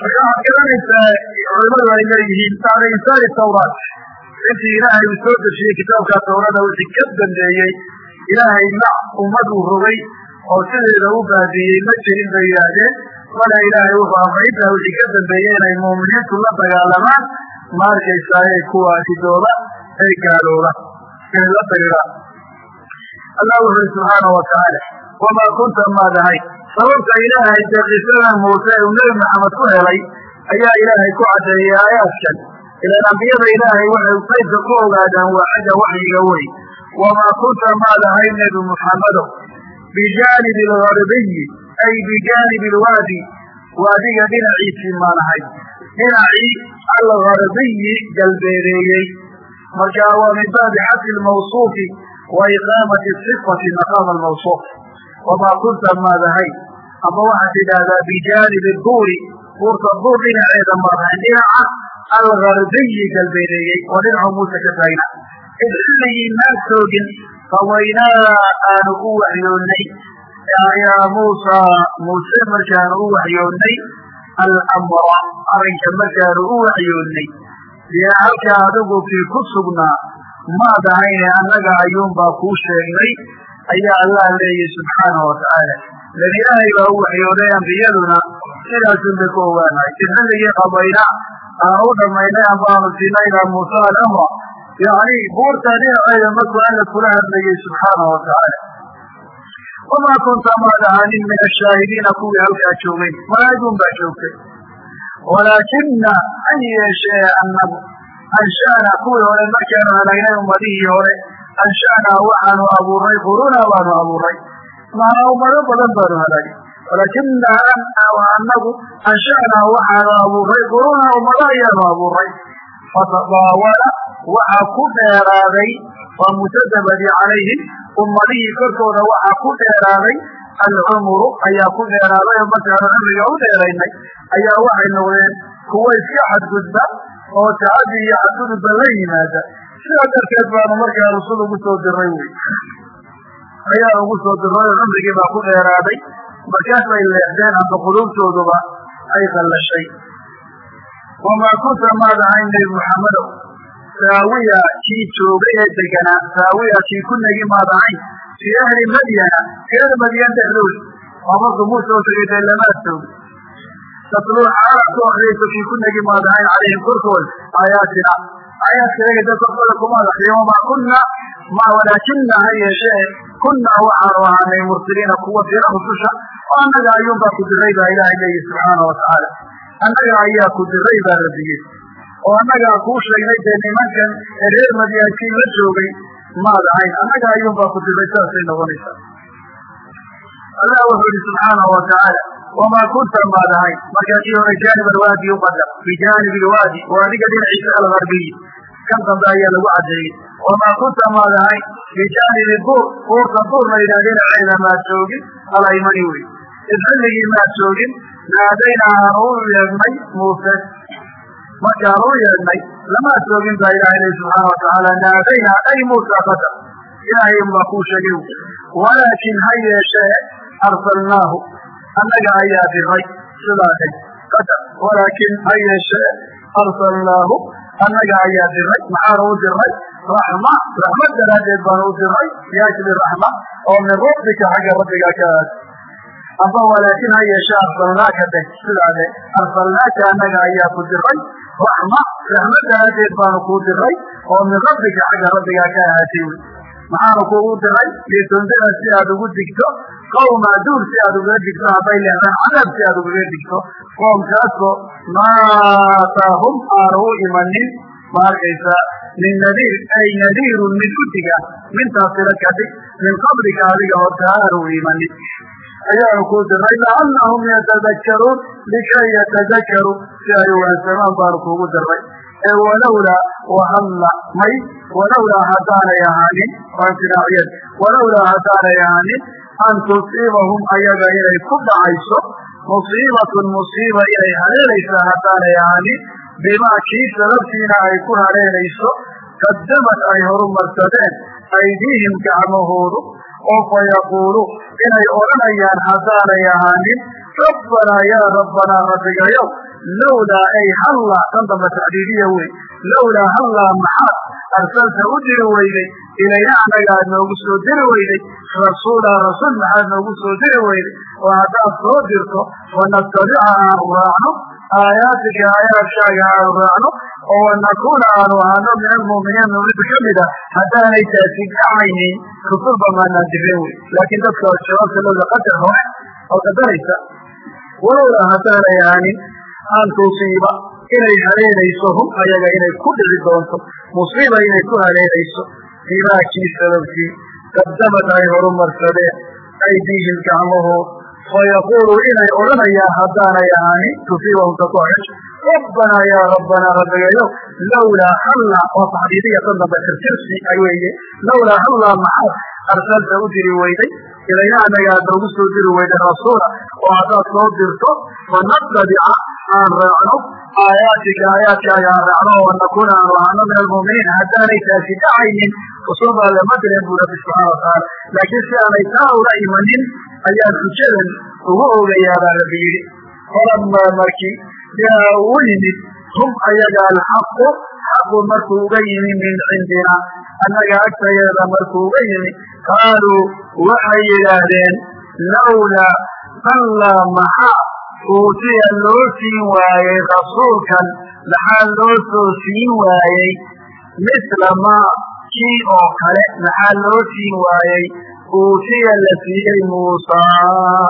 marka waxaad garanaysaa culimadu ay leeyihiin bacda insaani tawraat intii ilaahay uu soo dejiyey kitaabka tawrada wixii ka dambeeyey ilaahay mac ummad uu rogay oo sideeda u baabiyey ma jirin bay yidhaahdeen mana ilaahay wuxuu amray intaa wixii ka dambeeyey inay muuminiintu la dagaalamaan ma arkaysaayey kuwa ridooba ee gaalooba inay la diriiraan allah wuxu uhi subxaana watacaala wamaa kunta maad ahay sababta ilaahay dee qisada muuse uu nebi maxamed ku helay ayaa ilaahay ku caddeeyey aayaadkan. Ilaan ambiyada ilaahay waxay qaybka ku ogaadaan waa xagga waxyiga wey wamaa kunta maad ahay nebi muxammadow bijaanibi algarbiyi ay bijaanibi alwaadi. Waadiga dhinaciisii maan ahay dhinacii algarbiyi galbeedeeyey. Marka waa min baabi xadfi lmawsuufi wa iqaamati sifati maqaama almawsuuf wamaa kunta maad ahay ama waxaad tidhaahdaa bijaanibi duuri buurta duur dhinaceeda maad ahay dhinaca algarbiyi galbeedeeyey waa dhinacu muuse ka taagna id xilligii maan soogin fawaynaa aanu u waxyoonnay yaa muusa muuse markaanu u waxyoonnay alamra arrinka markaanu u waxyoonnay dee halka adigu kii ku sugnaa maad ahayne annaga ayuunbaa kuu sheegnay ayaa allah leeyahy subxaanahu watacaala lan ilaahay baa u waxyooday ambiyaduna sidaasun bay ku ogaanahay xilligii qabayna aan u dhamaynay ambaanu siinay ilaa muusa alamra yani buurta dhinaceeda markuu alla kula hadlayey subxaanahu watacaala wamaa kunta maad ahaanin min ashaahidiina kuwii halkaa joogay. Malaa'iguun baa joogtay. Walaakina han yeeshee anagu ansha'naa kuwii hore markaanu halagnay ummadihii hore ansha'naa waxaanu abuuray qurunaa baanu abuuray. Maanaa ummado badan baanu halaagay walaakina anagu ansha'naa waxaanu abuuray qurunaa ummado ayaanu abuuray. Fatadaawala waxaa ku dheeraaday waa mutadabadi calayhim ummadihii korkooda waxaa ku dheeraaday alcumru ayaa ku dheeraaday oo markaanu cumriga u dheeraynay ayaa waxay noqdeen kuwa iska xadgudba oo tacadi iyo xadgudubba la yimaada. Sidaa darteed baanu markaa rusul ugu soo diray wey ayaa ugu soo diray oo cumrigii baa ku dheeraaday. Markaasay leexdeen amba quluubtooduba ay qallashay. Wamaa kunta maad ahayn nebi muxammedow saawiya kii joogay ee deganaa saawiya kii ku negi maad ahayn fii ahli madyana reer madyan dhexdooda oo markuu muuse u tegay dee lamaad jooga tatluu xaala ku akriyayso kii ku negi maad ahayn calayhim korkooda aayaatina aayaadka eega dadka kole kuma adakriyo wamaa kuna ma walaakina ha yeeshee. Kunaa waxaanu ahaanay mursiliina kuwa dira rususha oo annaga ayuunbaa ku diray baa ilaahay leeyihi subxaana watacaala annaga ayaa ku diray baa rabbiyey oo annagaa kuu sheegnay dee nimankan ee reer madyaankiin la joogay maad ahayn. Annaga ayuunbaa ku diray saasay noqonaysaa. Allah wuxuu yihi subxaanahu wamaa kunta maad ahayn markaa kii hore jaanib alwaadi uqadar bijaanib ilwaadi waadiga dhinaciisa algarbiyi kan dambe ayaa lagu cadeeyey wamaa kunta maad ahayn bijaanibi buur buurta buur la yidhah dhinaceeda maad joogin alaymani wey id xilligii maad joogin naadayna aan u yeedhnay muuse markaan u yeedhnay lamaad joogin baa ilahay lehi subxaana watacaala naadayna ay muusa qadar ilaahay baa kuu sheegay walaakin ha yeeshee arsalnaahu annaga ayaa diray sidaa qadar. Walaakin ha yeeshee arsalnaahu annaga ayaa diray maxaanu u diray? Raxma raxmad daraaddeed baanu u diray yaajli raxma oo min rabbika xagga rabbiga ka aad. Amba walaakin ha yeeshee arsalnaaka dheh sidaa dheh arsalnaaka annaga ayaa ku diray raxma raxmad daraaddeed baanu kuu diray oo min rabbika xagga rabbigaa ka ahaatay maxaanu kuugu diray litundira si aad ugu digto qawma duur si aad ugaga digto hadday leedaan cadaab si aad ugaga digto. Qoomkaasoo maataahum aanu u imanin. Ma arkaysa min nadiir ay nadiirun mid udiga mintaasila kadhig min qablika adiga horta aanu u imanin. Ayaanu kuu diray lacallahum yatadakkaruun likay yatadakkaruu si ay uwaansamaan baanu kuugu diray ee walowlaa wahalla may walowlaa haddaanay ahaanin waantinaacyad walowlaa haddaanay ahaanin an tusiibahum ayaga inay ku dhacayso musiibatun musiiba inay haleelaysaa haddaanay ahaanin bimaa kii sababtiina ay ku haleelayso kadamad ay horumarsadeen aydiihim gacmahoodu oo fa yaquulu inay odhanayaan haddaanay ahaanin rabbanaa yaa rabbanaa rabbigayow lowlaa ay hallaa tan damba tacdiidiya wey lowlaa hallaa maxaad arsalta u diri weyday ilayna annaga aad noogu soo diri weyday rasuulaa rasuul maxaad noogu soo diri weyday oo haddaad soo dirto wanattabica aanu raacno aayaatika aayaadkaaga aanu raacno oo wanakuuna aanu ahaano min almu'miniin mumida ka mid a haddaanay taasi dhacaynin rusulba maanaan dirin wey laakiin dadka jawaabta lowla hore oo qadaraysa walowlaa haddaanay an tusiiba inay haleelayso hum ayaga inay ku dhici doonto musiiba inay ku haleelayso bimaakii sababkii qadamad ay horumarsadeen aydiihim gacmahood fayaquulu inay odhanayaan haddaanay ahaanin tusiibahum ta ku hesho rabbanaa yaa rabbanaa rabbigayo lowlaa hallaa waa taxdiidiya tan dambe tirtirsi ay weeye. Lowlaa hallaa maxaad arsalta u diri weyday. Ilayna annaga noogu soo diri weyday rasuula oo haddaad soo dirto fanattabica aan raacno aayaatika aayaadkaaga aan raacno oo nakuuna aanu ahaano min almu'miniin haddaanay taasi dhacaynin usuubaa lama dileen buu rabbi subxaana watacaala laakiin si aanay taa ula imanin ayaan xujadan ugu ogayaa baa rabbi yidhi falamaa markii jaa uu yimid hum ayaga alxaqu xaqu markuu uga yimi min cindina annaga agtayeeda markuu uga yimi qaaluu waxay yidhaahdeen lawlaa hallaa maxaa uutiya loo siin waayey rasuulkan maxaa loo soo siin waayey? Misla maa kii oo kale maxaa loo siin waayey? Uutiya la siiyey muusaa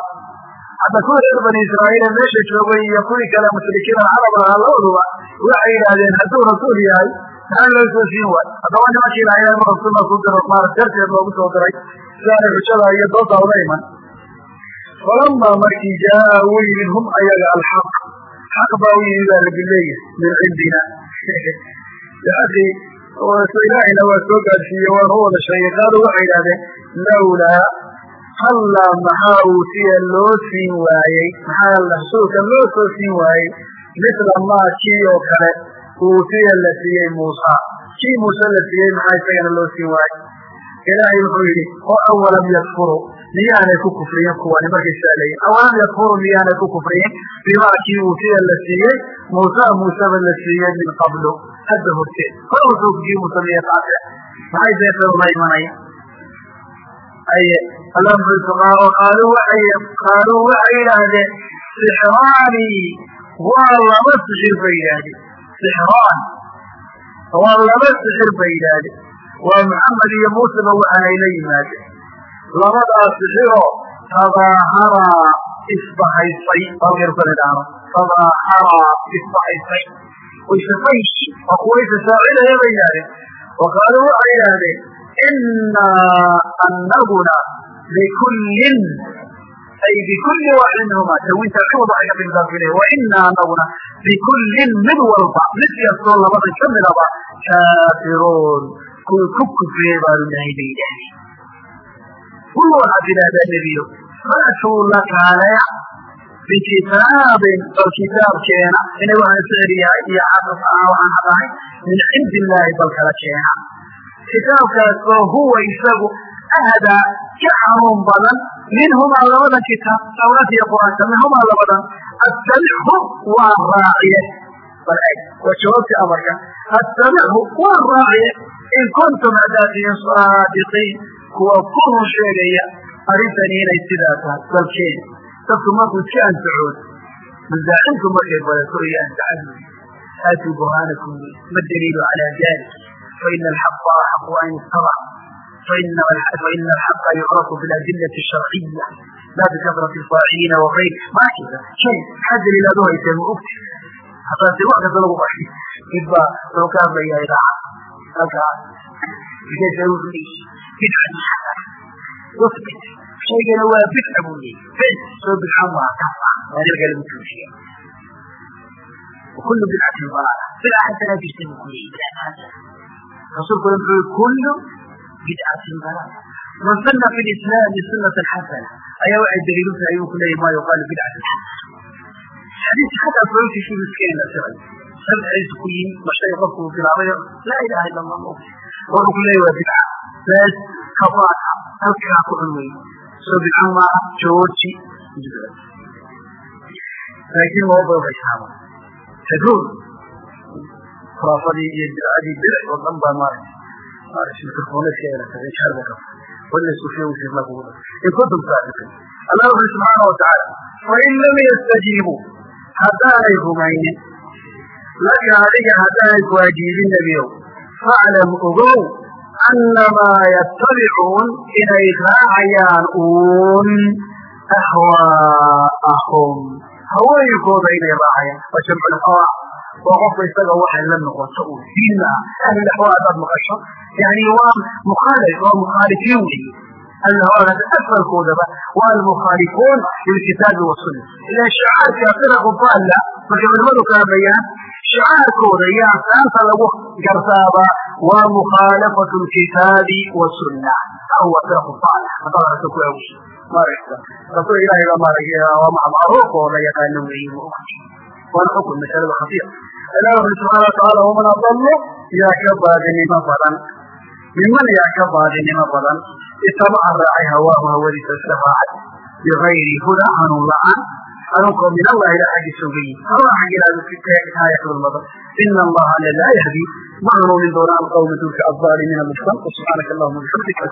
hadda kuwa reer bani israa'iil ee meesha joogay iyo kuwii kale mushrikiin alcarab ahaa labaduba waxay yidhaahdeen hadduu rasuul yahay maxaa loo soo siin waayo haddaba nimankii ilaha ilahay ma rasuulna ku diro maara darteed loogu soo diray sidaanay xujada iyo doodda uga iman falamaa markii jaa uu yimid hum ayaga alxaq. Xaq baa u yimid baa labi leeyahay min cindina. *laughs* Aki ilaahayna waa soo gaadhsiiye waanu wada sheegay. Qaaluu waxay yidhahdeen lawlaa hallaa maxaa uutiya loo siin waayey. Maxaa rasuulka loo soo siin waayey? Misla maa kii oo kale uutiya la siiyey muusa. Kii muuse la siiyey maxaa isagana loo siin waayey? Ilaahay wuxuu yidhi oo awalam yakfuruu miyaanay ku kufriyin kuwani markay saa leeyihiin awalam yakfuruu miyaanay ku kufriyin? Bimaa kii uutiya la siiyey muusa muuseba la siiyey min qablu. Hadda horteed hor rasuulkii muuse miya qaate maxay deefe ula imanaya aye muxuu qaaluu waxay qaaluu waxay yidhaahdeen sixraani waa laba sixir bay yidhaahdeen sixraan waa laba sixir bay yidhaahdeen waa maxamed iyo muuseba waxaanay la yimaadeen labadaas sixiroo tadaaharaa isbahaysay algeersanidhaano tadaaharaa isbahaysay. Waysafay waa kuwa isasaacidaya bay yidhahdeen wa qaaluu waxay yidhaahdeen inaa anaguna bikullin ay bikulli waaxidin minhuma tawinta ciwad waxay ka bildaafile wa inaa anaguna bikullin mid walba mid kastoo labada ka midaba kaafiruun kuwii ku kufriyey baanu nahay bay yidhaahdeen kul waxaad yidhahdaa nebiyo faatuu la kaaleeca bikitaabin bal kitaab keena inay waxaan sicir yahay iyo xaqas ah waxaan xaq ahay min cindi illaahi bal kala keena kitaabkaas oo huwa isagu ahdaa ka xanuun badan minhumaa labadan kitaab tawraat iyo qur'aanka minhumaa labadan attabichu waan raaciye bal eg waa jawaabtii amarka attabichu waan raaciye in kuntum haddaad saadiqiin kuwa ku run sheegaya arrintani inay sidaa tahay dalkeen dadku markuu iska anfacoodo masaaxinku markay badato iyo anfacadu aatuu burhaanakum ma daliilu calaa dalik faina alxaqa axaqu an yutabac faina alxaqa yucrafu biladillati sharciya laa bikafrati faaciliina wagayr maakida shay maxaa daliil aad u haysee ma ogti hataase wax kasta lagu qaxi mid baa ka hadlayaa idaacad halkaas markaasa wuxuu leeyahy bidcatu xasana wasbit shaygana waa bidca buu leeyay bid soo bidcan waa kafa waa nabga lagu tuujiya وكل بدعة ضلالة بدعة حسنة تجتمع كل بدعة حسنة رسول الله يقول كل بدعة ضلالة من سن في الإسلام سنة حسنة أي وعي الدليل في أيوه كل ما يقال بدعة حسنة bes kawaadha halkagaa ku cun weye sobicun maaha georgi laakiin loo doodaysaaba taduul khuraafadii iyo bidcadii bidc oo dhan baa maarata maarata wuxuu subxaana wa tacaala lam yastajiibuu haddaanay rumaynin laka adiga haddaanay ku ajiibin nebiyow faclam ogow annamaa yattabicuun inay raacayaan uun ahwaa'ahum hawooyinkooda inay raacayaan waa jamculahawaa waa qofka isaga waxay la noqoto uu diinna ah ahli lahwaa hadaad maqasho yani waa mukhaalif waa mukhaalifiin wey alhawaadaas asalkoodaba waa almukhaalifuun lilkitaabi wasunna ilan shicaarka firaqu daalla markay culamadu kala bayaan shicaarkooda iyo asaanta lagu gartaabaa waa mukhaalafaة اkitaabi wsuna aw wasaq saalax adaarasa ku awsha maaragta taso ilahay baa maaragwaa macruuf oo la yaqaano weeye waana xukun masalada khafiira ilaah wuxu subxaana watacaala waman adallu yaa ka baadinimo badan miman yaa ka baadinimo badan itabaca raacay hawaahu hawadiisa shafaacat bigayri huda hanuun la'aan hanuunkoo min allahi ila xaggiisa uga yimi allah xag ilaadu kaayaxdul madan ina allaha la laa yahdi ma hanuunin doona alqawma dulka aaalimiina mudsan subxaanaka allahuma bixamdika